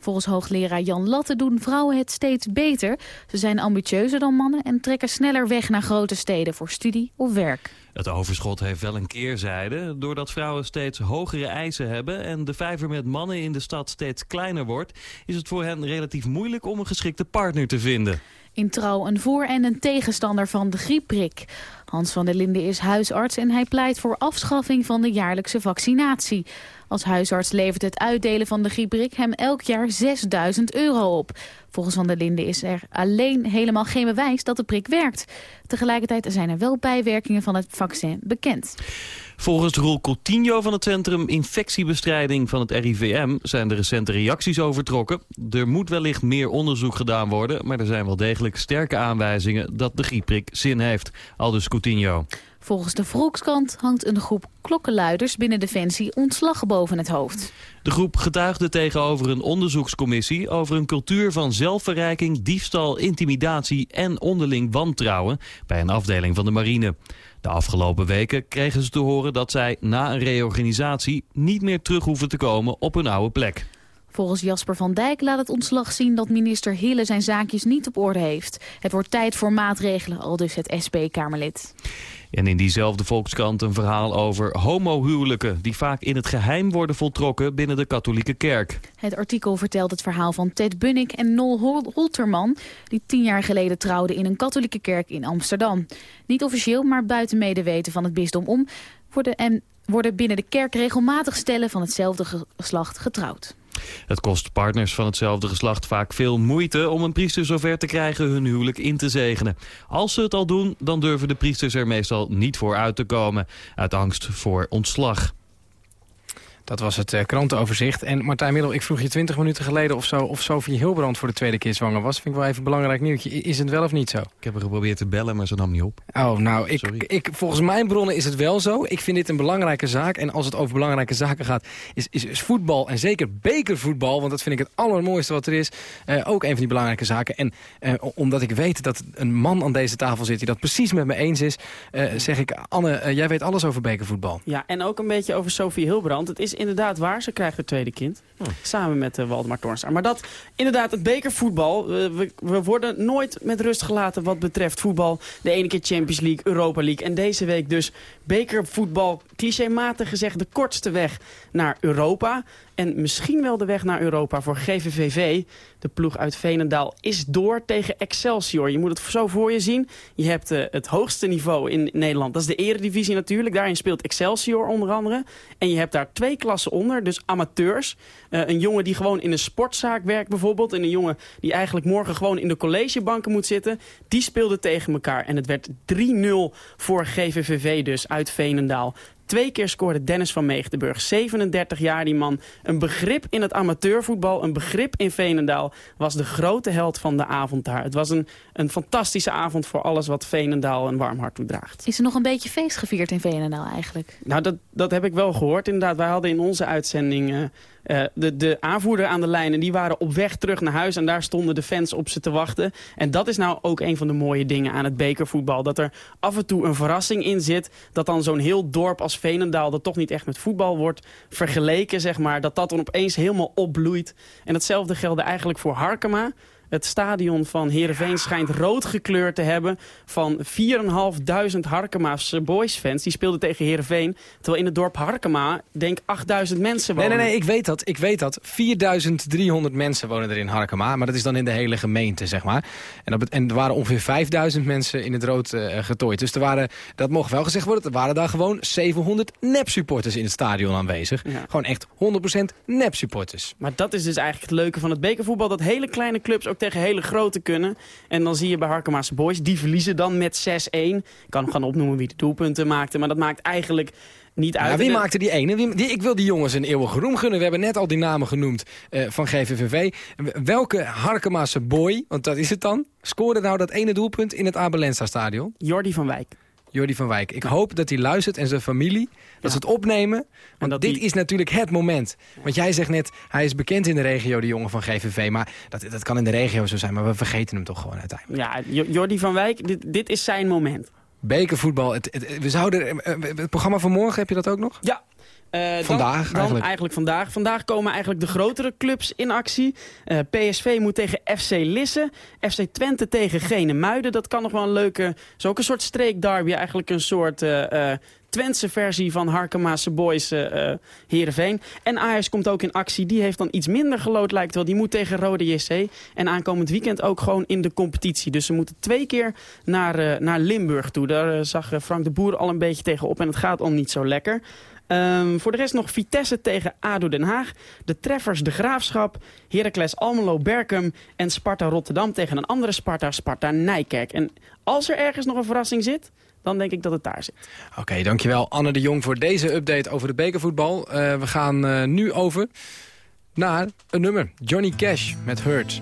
Speaker 4: Volgens hoogleraar Jan Latte doen vrouwen het steeds beter. Ze zijn ambitieuzer dan mannen en trekken sneller weg naar grote steden voor studie of werk.
Speaker 6: Het overschot heeft wel een keerzijde. Doordat vrouwen steeds hogere eisen hebben en de vijver met mannen in de stad steeds kleiner wordt, is het voor hen relatief moeilijk om een geschikte partner te vinden.
Speaker 4: In Trouw een voor- en een tegenstander van de griepprik. Hans van der Linden is huisarts en hij pleit voor afschaffing van de jaarlijkse vaccinatie. Als huisarts levert het uitdelen van de griepprik hem elk jaar 6000 euro op. Volgens Van der Linden is er alleen helemaal geen bewijs dat de prik werkt. Tegelijkertijd zijn er wel bijwerkingen van het vaccin bekend.
Speaker 6: Volgens Roel Coutinho van het Centrum Infectiebestrijding van het RIVM zijn de recente reacties overtrokken. Er moet wellicht meer onderzoek gedaan worden, maar er zijn wel degelijk sterke aanwijzingen dat de griepprik zin heeft. Aldus Coutinho.
Speaker 4: Volgens de Volkskrant hangt een groep klokkenluiders binnen Defensie ontslag boven het hoofd.
Speaker 6: De groep getuigde tegenover een onderzoekscommissie over een cultuur van zelfverrijking, diefstal, intimidatie en onderling wantrouwen bij een afdeling van de marine. De afgelopen weken kregen ze te horen dat zij na een reorganisatie niet meer terug hoeven te komen op hun oude plek.
Speaker 4: Volgens Jasper van Dijk laat het ontslag zien dat minister Hille zijn zaakjes niet op orde heeft. Het wordt tijd voor maatregelen, al dus het SP-Kamerlid.
Speaker 6: En in diezelfde Volkskrant een verhaal over homohuwelijken... die vaak in het geheim worden voltrokken binnen de katholieke kerk.
Speaker 4: Het artikel vertelt het verhaal van Ted Bunnik en Nol Hol- Holterman... die tien jaar geleden trouwden in een katholieke kerk in Amsterdam. Niet officieel, maar buiten medeweten van het bisdom om... worden, en worden binnen de kerk regelmatig stellen van hetzelfde geslacht getrouwd.
Speaker 6: Het kost partners van hetzelfde geslacht vaak veel moeite om een priester zover te krijgen hun huwelijk in te zegenen. Als ze het al doen, dan durven de priesters er meestal niet voor uit te komen, uit angst voor ontslag.
Speaker 3: Dat was het eh, krantenoverzicht. En Martijn Middel, ik vroeg je 20 minuten geleden of, zo, of Sophie Hilbrand voor de tweede keer zwanger was. Vind ik wel even een belangrijk nieuwtje. Is het wel of niet zo?
Speaker 6: Ik heb er geprobeerd te bellen, maar ze nam niet op.
Speaker 3: Oh, nou, ik, ik, volgens mijn bronnen is het wel zo. Ik vind dit een belangrijke zaak. En als het over belangrijke zaken gaat, is, is, is voetbal en zeker bekervoetbal... want dat vind ik het allermooiste wat er is, eh, ook een van die belangrijke zaken. En eh, omdat ik weet dat een man aan deze tafel zit die dat precies met me eens is... eh, zeg ik, Anne, eh, jij weet alles over bekervoetbal.
Speaker 20: Ja, en ook een beetje over Sophie Hilbrand. Het is inderdaad waar, ze krijgt het tweede kind. Samen met eh, Waldemar Toornstra. Maar dat, inderdaad, het bekervoetbal. eh, we, we worden nooit met rust gelaten wat betreft voetbal. De ene keer Champions League, Europa League. En deze week dus bekervoetbal. Clichématig gezegd de kortste weg naar Europa. En misschien wel de weg naar Europa voor GVVV. De ploeg uit Veenendaal is door tegen Excelsior. Je moet het zo voor je zien. Je hebt eh, het hoogste niveau in Nederland. Dat is de eredivisie natuurlijk. Daarin speelt Excelsior onder andere. En je hebt daar twee klassen onder, dus amateurs. Eh, een jongen die gewoon in een sportzaak werkt bijvoorbeeld. En een jongen die eigenlijk morgen gewoon in de collegebanken moet zitten. Die speelden tegen elkaar. En het werd 3-0 voor GVVV dus uit Veenendaal. Twee keer scoorde Dennis van Meegdenburg, 37 jaar die man. Een begrip in het amateurvoetbal, een begrip in Veenendaal... was de grote held van de avond daar. Het was een, een fantastische avond voor alles wat Veenendaal een warm hart toedraagt.
Speaker 4: Is er nog een beetje feest gevierd in Veenendaal eigenlijk?
Speaker 20: Nou, dat, dat heb ik wel gehoord. Inderdaad, wij hadden in onze uitzending... eh, de, de aanvoerder aan de lijn. En die waren op weg terug naar huis. En daar stonden de fans op ze te wachten. En dat is nou ook een van de mooie dingen aan het bekervoetbal. Dat er af en toe een verrassing in zit. Dat dan zo'n heel dorp als Veenendaal... dat toch niet echt met voetbal wordt vergeleken, zeg maar. Dat dat dan opeens helemaal opbloeit. En hetzelfde geldt eigenlijk voor Harkema. Het stadion van Heerenveen schijnt rood gekleurd te hebben... van 4.500 Harkema's boysfans. Die speelden tegen Heerenveen. Terwijl in het dorp Harkema, denk 8.000 mensen
Speaker 3: Nee,
Speaker 20: wonen.
Speaker 3: nee, nee, ik weet dat. Ik weet dat. 4300 mensen wonen er in Harkema. Maar dat is dan in de hele gemeente, zeg maar. En, dat, en er waren ongeveer 5000 mensen in het rood eh, getooid. Dus er waren, dat mocht wel gezegd worden, er waren daar gewoon 700 nep-supporters in het stadion aanwezig. Gewoon echt 100% nep-supporters.
Speaker 20: Maar dat is dus eigenlijk het leuke van het bekervoetbal. Dat hele kleine clubs ook tegen hele grote kunnen. En dan zie je bij Harkema's Boys, die verliezen dan met 6-1. Ik kan gaan opnoemen wie de doelpunten maakte. Maar dat maakt eigenlijk niet uit.
Speaker 3: Ja, wie
Speaker 20: En-
Speaker 3: maakte die ene? Wie- die, ik wil die jongens een eeuwige roem gunnen. We hebben net al die namen genoemd eh, van GVVV. Welke Harkema's boy, want dat is het dan, scoorde nou dat ene doelpunt in het Abelensta stadion?
Speaker 20: Jordi van Wijk.
Speaker 3: Jordi van Wijk. Ik hoop dat hij luistert en zijn familie, dat ze het opnemen. Want dit
Speaker 20: die-
Speaker 3: is natuurlijk het moment. Want jij zegt net, hij is bekend in de regio, de jongen van GVV. Maar dat, dat kan in de regio zo zijn, maar we vergeten hem toch gewoon uiteindelijk.
Speaker 20: Ja, Jo- Jordi van Wijk, dit, dit is zijn moment.
Speaker 3: Bekervoetbal, het, het- we zouden, eh, het programma van morgen, heb je dat ook nog?
Speaker 20: Ja. Eh,
Speaker 3: Vandaag
Speaker 20: dan,
Speaker 3: eigenlijk.
Speaker 20: eigenlijk vandaag. Vandaag komen eigenlijk de grotere clubs in actie. Eh, PSV moet tegen FC Lisse. FC Twente tegen Gene Muiden. Dat kan nog wel een leuke... is ook een soort streekderby. Eigenlijk een soort eh, Twentse versie van Harkemaase Boys eh, Heerenveen. En Ajax komt ook in actie. Die heeft dan iets minder gelood lijkt wel. Die moet tegen Rode JC. En aankomend weekend ook gewoon in de competitie. Dus ze moeten twee keer naar, naar Limburg toe. Daar zag Frank de Boer al een beetje tegenop. En het gaat al niet zo lekker. Ehm, voor de rest nog Vitesse tegen ADO Den Haag. De treffers De Graafschap, Heracles Almelo Berkum en Sparta Rotterdam tegen een andere Sparta, Sparta Nijkerk. En als er ergens nog een verrassing zit, dan denk ik dat het daar zit.
Speaker 3: Oké, dankjewel Anne de Jong voor deze update over de bekervoetbal. Eh, we gaan eh, nu over naar een nummer. Johnny Cash met Hurt.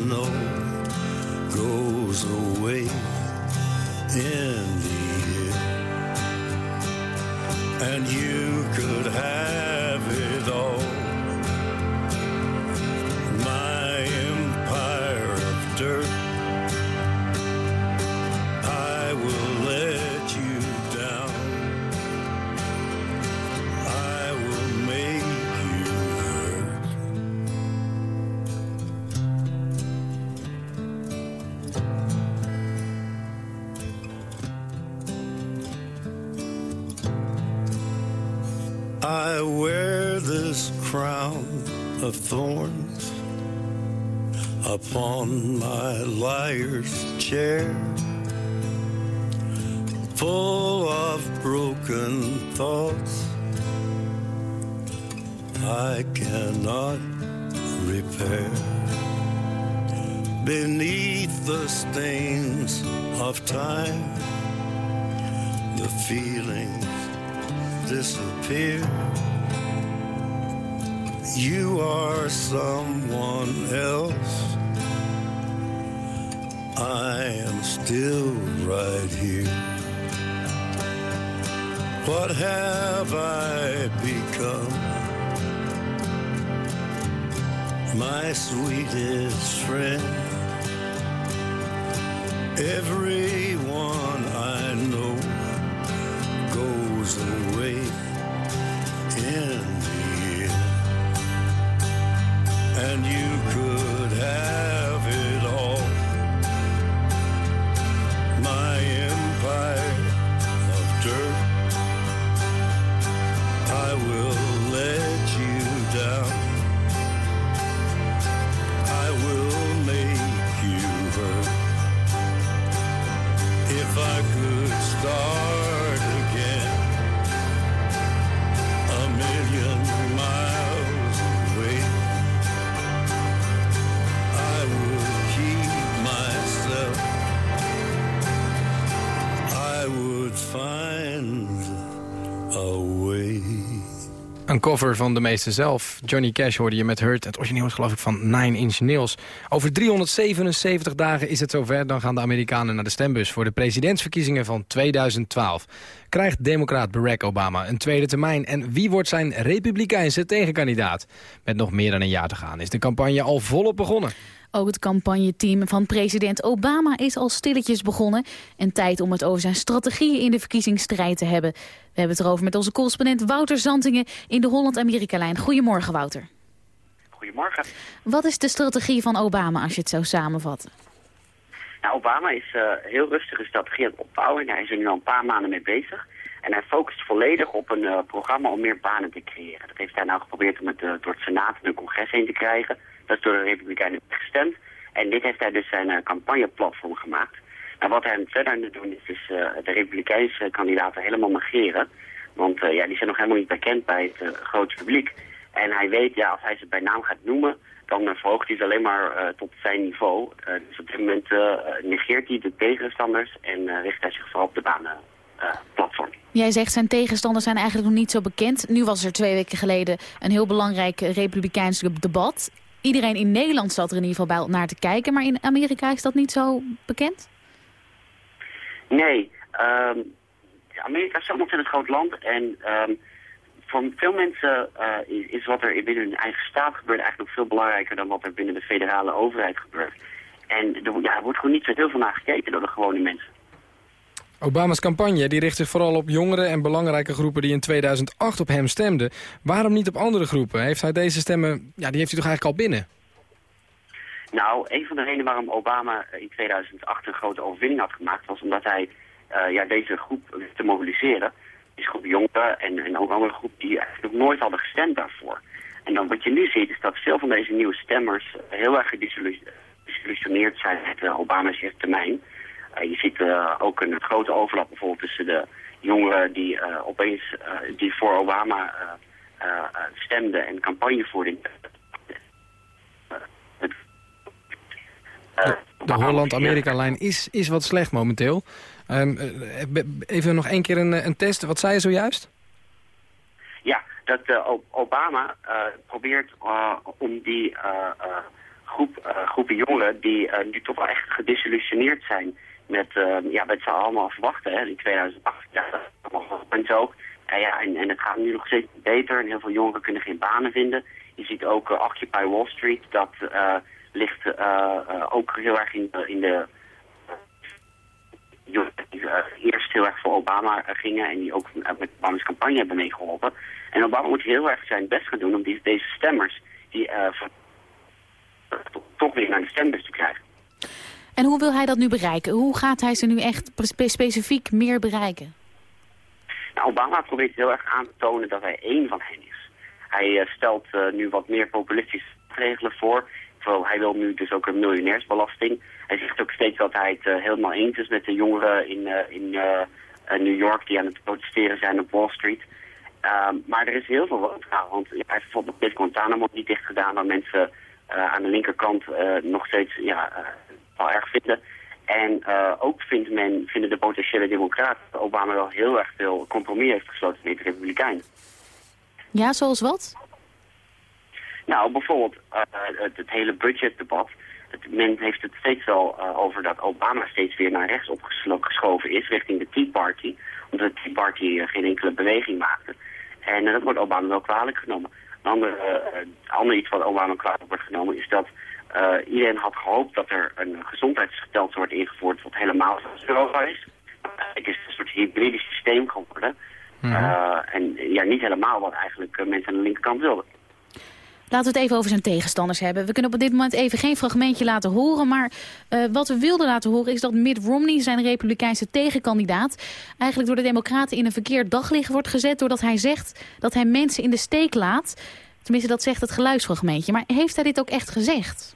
Speaker 23: away in the end. And you could have Beneath the stains of time, the feelings disappear. You are someone else. I am still right here. What have I become? My sweetest friend. Everyone I know goes away
Speaker 3: cover van de meester zelf. Johnny Cash hoorde je met Hurt. Het origineel is geloof ik van Nine Inch Nails. Over 377 dagen is het zover. Dan gaan de Amerikanen naar de stembus voor de presidentsverkiezingen van 2012. Krijgt democraat Barack Obama een tweede termijn? En wie wordt zijn republikeinse tegenkandidaat? Met nog meer dan een jaar te gaan is de campagne al volop begonnen.
Speaker 4: Ook het campagneteam van president Obama is al stilletjes begonnen. En tijd om het over zijn strategieën in de verkiezingsstrijd te hebben. We hebben het erover met onze correspondent Wouter Zantingen in de Holland-Amerika-lijn. Goedemorgen, Wouter.
Speaker 24: Goedemorgen.
Speaker 4: Wat is de strategie van Obama als je het zou samenvatten?
Speaker 24: Nou, Obama is uh, heel rustig een strategie aan het opbouwen. En hij is er nu al een paar maanden mee bezig. En hij focust volledig op een uh, programma om meer banen te creëren. Dat heeft hij nou geprobeerd om het uh, door het Senaat en het congres heen te krijgen. Dat is door de Republikeinen gestemd. En dit heeft hij dus zijn uh, campagneplatform gemaakt. Nou, wat hij verder aan het doen is, is uh, de Republikeinse kandidaten helemaal negeren. Want uh, ja, die zijn nog helemaal niet bekend bij het grote publiek. En hij weet, ja, als hij ze bij naam gaat noemen, dan verhoogt hij ze alleen maar tot zijn niveau. dus op dit moment negeert hij de tegenstanders en richt hij zich vooral op de banenplatform.
Speaker 4: Jij zegt zijn tegenstanders zijn eigenlijk nog niet zo bekend. Nu was er twee weken geleden een heel belangrijk republikeins debat. Iedereen in Nederland zat er in ieder geval bij naar te kijken. Maar in Amerika is dat niet zo bekend?
Speaker 24: Nee. Um, Amerika is zo'n ontzettend groot land. En um, voor veel mensen is, is, wat er binnen hun eigen staat gebeurt eigenlijk nog veel belangrijker dan wat er binnen de federale overheid gebeurt. En er, ja, er wordt gewoon niet zo heel veel naar gekeken door de gewone mensen.
Speaker 3: Obama's campagne die richt zich vooral op jongeren en belangrijke groepen die in 2008 op hem stemden. Waarom niet op andere groepen? Heeft hij deze stemmen, ja, die heeft hij toch eigenlijk al binnen?
Speaker 24: Nou, een van de redenen waarom Obama in 2008 een grote overwinning had gemaakt... was omdat hij uh, ja, deze groep te mobiliseren. Die groep jongeren en, en ook andere groep die eigenlijk nog nooit hadden gestemd daarvoor. En dan wat je nu ziet is dat veel van deze nieuwe stemmers heel erg gedisillusioneerd zijn met uh, Obama's eerste termijn... Uh, je ziet uh, ook een grote overlap bijvoorbeeld tussen de jongeren die uh, opeens die voor Obama stemden en campagne voerden.
Speaker 3: de Holland-Amerika-lijn is, is wat slecht momenteel. Um, even nog één keer een, een, test. Wat zei je zojuist?
Speaker 24: Ja, dat Obama probeert om die groep, groepen jongeren die nu toch wel echt gedisillusioneerd zijn met, uh, ja, met z'n allemaal verwachten. Hè. In 2008, ja, dat ook. En, ja, en, en het gaat nu nog steeds beter en heel veel jongeren kunnen geen banen vinden. Je ziet ook uh, Occupy Wall Street, dat uh, ligt ook heel erg in, in de... die eerst heel erg voor Obama gingen en die ook met Obama's campagne hebben meegeholpen. En Obama moet heel erg zijn best gaan doen om die, deze stemmers die, toch weer naar de stembus te krijgen.
Speaker 4: En hoe wil hij dat nu bereiken? Hoe gaat hij ze nu echt spe specifiek meer bereiken?
Speaker 24: Nou, Obama probeert heel erg aan te tonen dat hij één van hen is. Hij uh, stelt uh, nu wat meer populistische regelen voor. Hij wil nu dus ook een miljonairsbelasting. Hij zegt ook steeds dat hij het uh, helemaal eens is met de jongeren in, in New York die aan het protesteren zijn op Wall Street. Um, maar er is heel veel wat aan, want hij heeft bijvoorbeeld dit Guantanamo niet dicht gedaan, waar mensen aan de linkerkant nog steeds ja, wel erg vinden. En uh, ook vindt men, vinden de potentiële democraten dat Obama wel heel erg veel compromis heeft gesloten met de Republikeinen.
Speaker 4: Ja, zoals wat?
Speaker 24: Nou, bijvoorbeeld uh, het, het, hele budgetdebat. Het, men heeft het steeds wel uh, over dat Obama steeds weer naar rechts opgeschoven is, richting de Tea Party. Omdat de Tea Party geen enkele beweging maakte. En dat wordt Obama wel kwalijk genomen. Een ander, ander iets wat Obama kwalijk wordt genomen is dat Eh, iedereen had gehoopt dat er een gezondheidsstelsel wordt ingevoerd wat helemaal zoals Europa is. Het is een soort hybride systeem geworden. Eh, en ja, niet helemaal wat eigenlijk eh, mensen aan de linkerkant wilden.
Speaker 4: Laten we het even over zijn tegenstanders hebben. We kunnen op dit moment even geen fragmentje laten horen. Maar eh, wat we wilden laten horen is dat Mitt Romney, zijn republikeinse tegenkandidaat... eigenlijk door de democraten in een verkeerd daglicht wordt gezet... doordat hij zegt dat hij mensen in de steek laat. Tenminste, dat zegt het geluidsfragmentje. Maar heeft hij dit ook echt gezegd?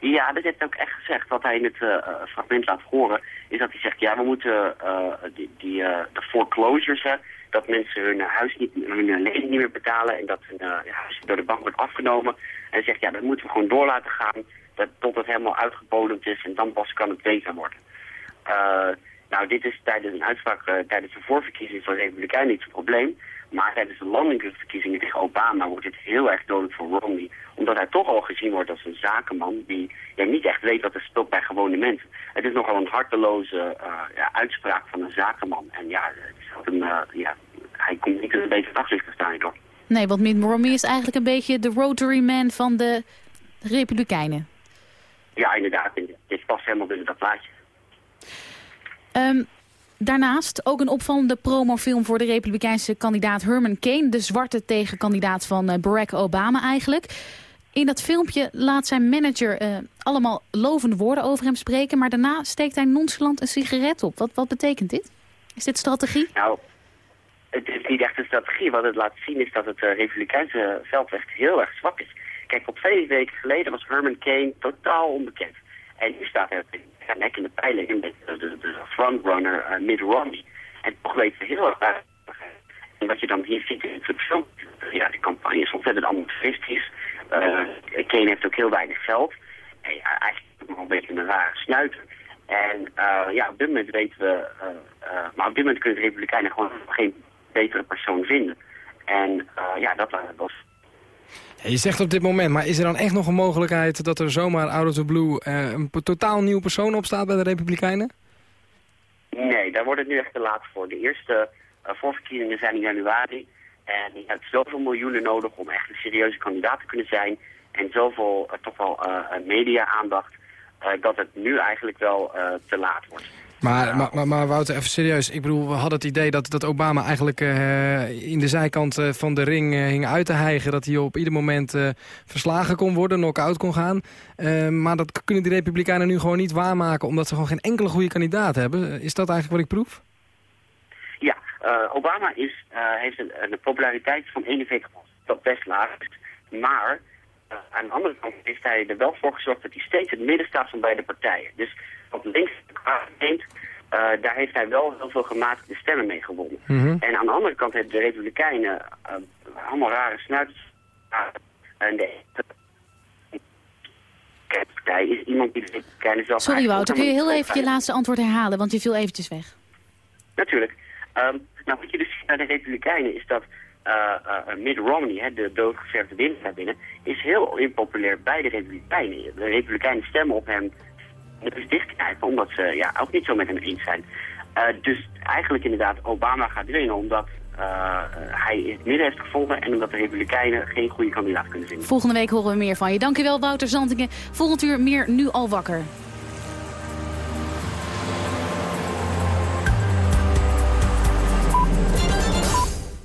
Speaker 24: Ja, dat heeft hij ook echt gezegd. Wat hij in het eh, fragment laat horen, is dat hij zegt... ja, we moeten eh, die, die, eh, de foreclosures, hè, dat mensen hun huis niet, hun lening niet meer betalen... en dat hun huis door de bank wordt afgenomen. En hij zegt, ja, dat moeten we gewoon door laten gaan... Dat, tot het helemaal uitgebodemd is en dan pas kan het beter worden. Nou, dit is tijdens een uitspraak tijdens de voorverkiezing van de Republikeinen niet zo'n probleem. Maar tijdens de landelijke verkiezingen tegen Obama wordt het heel erg dodelijk voor Romney. Omdat hij toch al gezien wordt als een zakenman die ja, niet echt weet wat er speelt bij gewone mensen. Het is nogal een harteloze eh, ja, uitspraak van een zakenman. En ja, een, eh, ja hij komt niet in een beter daglicht te staan hierdoor.
Speaker 4: Nee, want Mitt Romney is eigenlijk een beetje de Rotary Man van de republikeinen.
Speaker 24: Ja, inderdaad. Dit past helemaal binnen dat plaatje.
Speaker 4: Ehm, daarnaast ook een opvallende promofilm voor de republikeinse kandidaat Herman Kane. De zwarte tegenkandidaat van eh, Barack Obama eigenlijk. In dat filmpje laat zijn manager eh, allemaal lovende woorden over hem spreken. Maar daarna steekt hij nonchalant een sigaret op. Wat, wat betekent dit? Is dit strategie?
Speaker 24: Nou, het is niet echt een strategie. Wat het laat zien is dat het eh, republikeinse veld echt heel erg zwak is. Kijk, op twee weken geleden was Herman Kane totaal onbekend. En nu staat hij zijn nek in de peiling met de, de, frontrunner uh, Mitt Romney. En toch weten we heel erg. En wat je dan hier ziet in het film, ja, de campagne is ontzettend amateuristisch. Uh, Kane heeft ook heel weinig geld. En ja, eigenlijk nog een beetje een rare snuiter. En uh, ja, op dit moment weten we, uh, maar op dit moment kunnen de Republikeinen gewoon geen betere persoon vinden. En ja, dat was
Speaker 3: ja, je zegt op dit moment, maar is er dan echt nog een mogelijkheid dat er zomaar out of the blue een een nieuwe persoon opstaat bij de Republikeinen?
Speaker 24: Nee, daar wordt het nu echt te laat voor. De eerste voorverkiezingen zijn in januari. En je hebt zoveel miljoenen nodig om echt een serieuze kandidaat te kunnen zijn. En zoveel uh, toch wel media-aandacht dat het nu eigenlijk wel te laat wordt.
Speaker 3: Maar, maar, maar, maar, Wouter, even serieus. Ik bedoel, we hadden het idee dat, dat Obama eigenlijk in de zijkant van de ring uh, hing uit te hijgen. Dat hij op ieder moment verslagen kon worden, knock-out kon gaan. maar dat kunnen die Republikeinen nu gewoon niet waarmaken... omdat ze gewoon geen enkele goede kandidaat hebben. Is dat eigenlijk wat ik proef?
Speaker 24: Ja, Obama is, heeft een, een, populariteit van 41 Dat best laag. Maar aan de andere kant heeft hij er wel voor gezorgd... dat hij steeds het midden staat van beide partijen. Dus op links neemt, uh, daar heeft hij wel heel veel gematigde stemmen mee gewonnen.
Speaker 3: Mhm.
Speaker 24: Mm -hmm. En aan de andere kant hebben de Republikeinen uh, allemaal rare snuiters. en de partij is iemand die de Republikeinen zelf...
Speaker 4: Sorry Wouter, kun je heel even je laatste antwoord herhalen, want je viel eventjes weg.
Speaker 24: Natuurlijk. Um, nou, wat je dus ziet bij de Republikeinen is dat uh, Mitt Romney, hè, de doodgeverfde winnaar binnen, is heel impopulair bij de Republikeinen. De Republikeinen stemmen op hem is dichtknijpen, omdat ze ja, ook niet zo met hem eens zijn. Dus eigenlijk inderdaad, Obama gaat winnen omdat hij in het midden heeft gevonden... en omdat de Republikeinen geen goede kandidaat kunnen vinden.
Speaker 4: Volgende week horen we meer van je. Dankjewel Wouter Zantingen. Volgend uur meer Nu al wakker.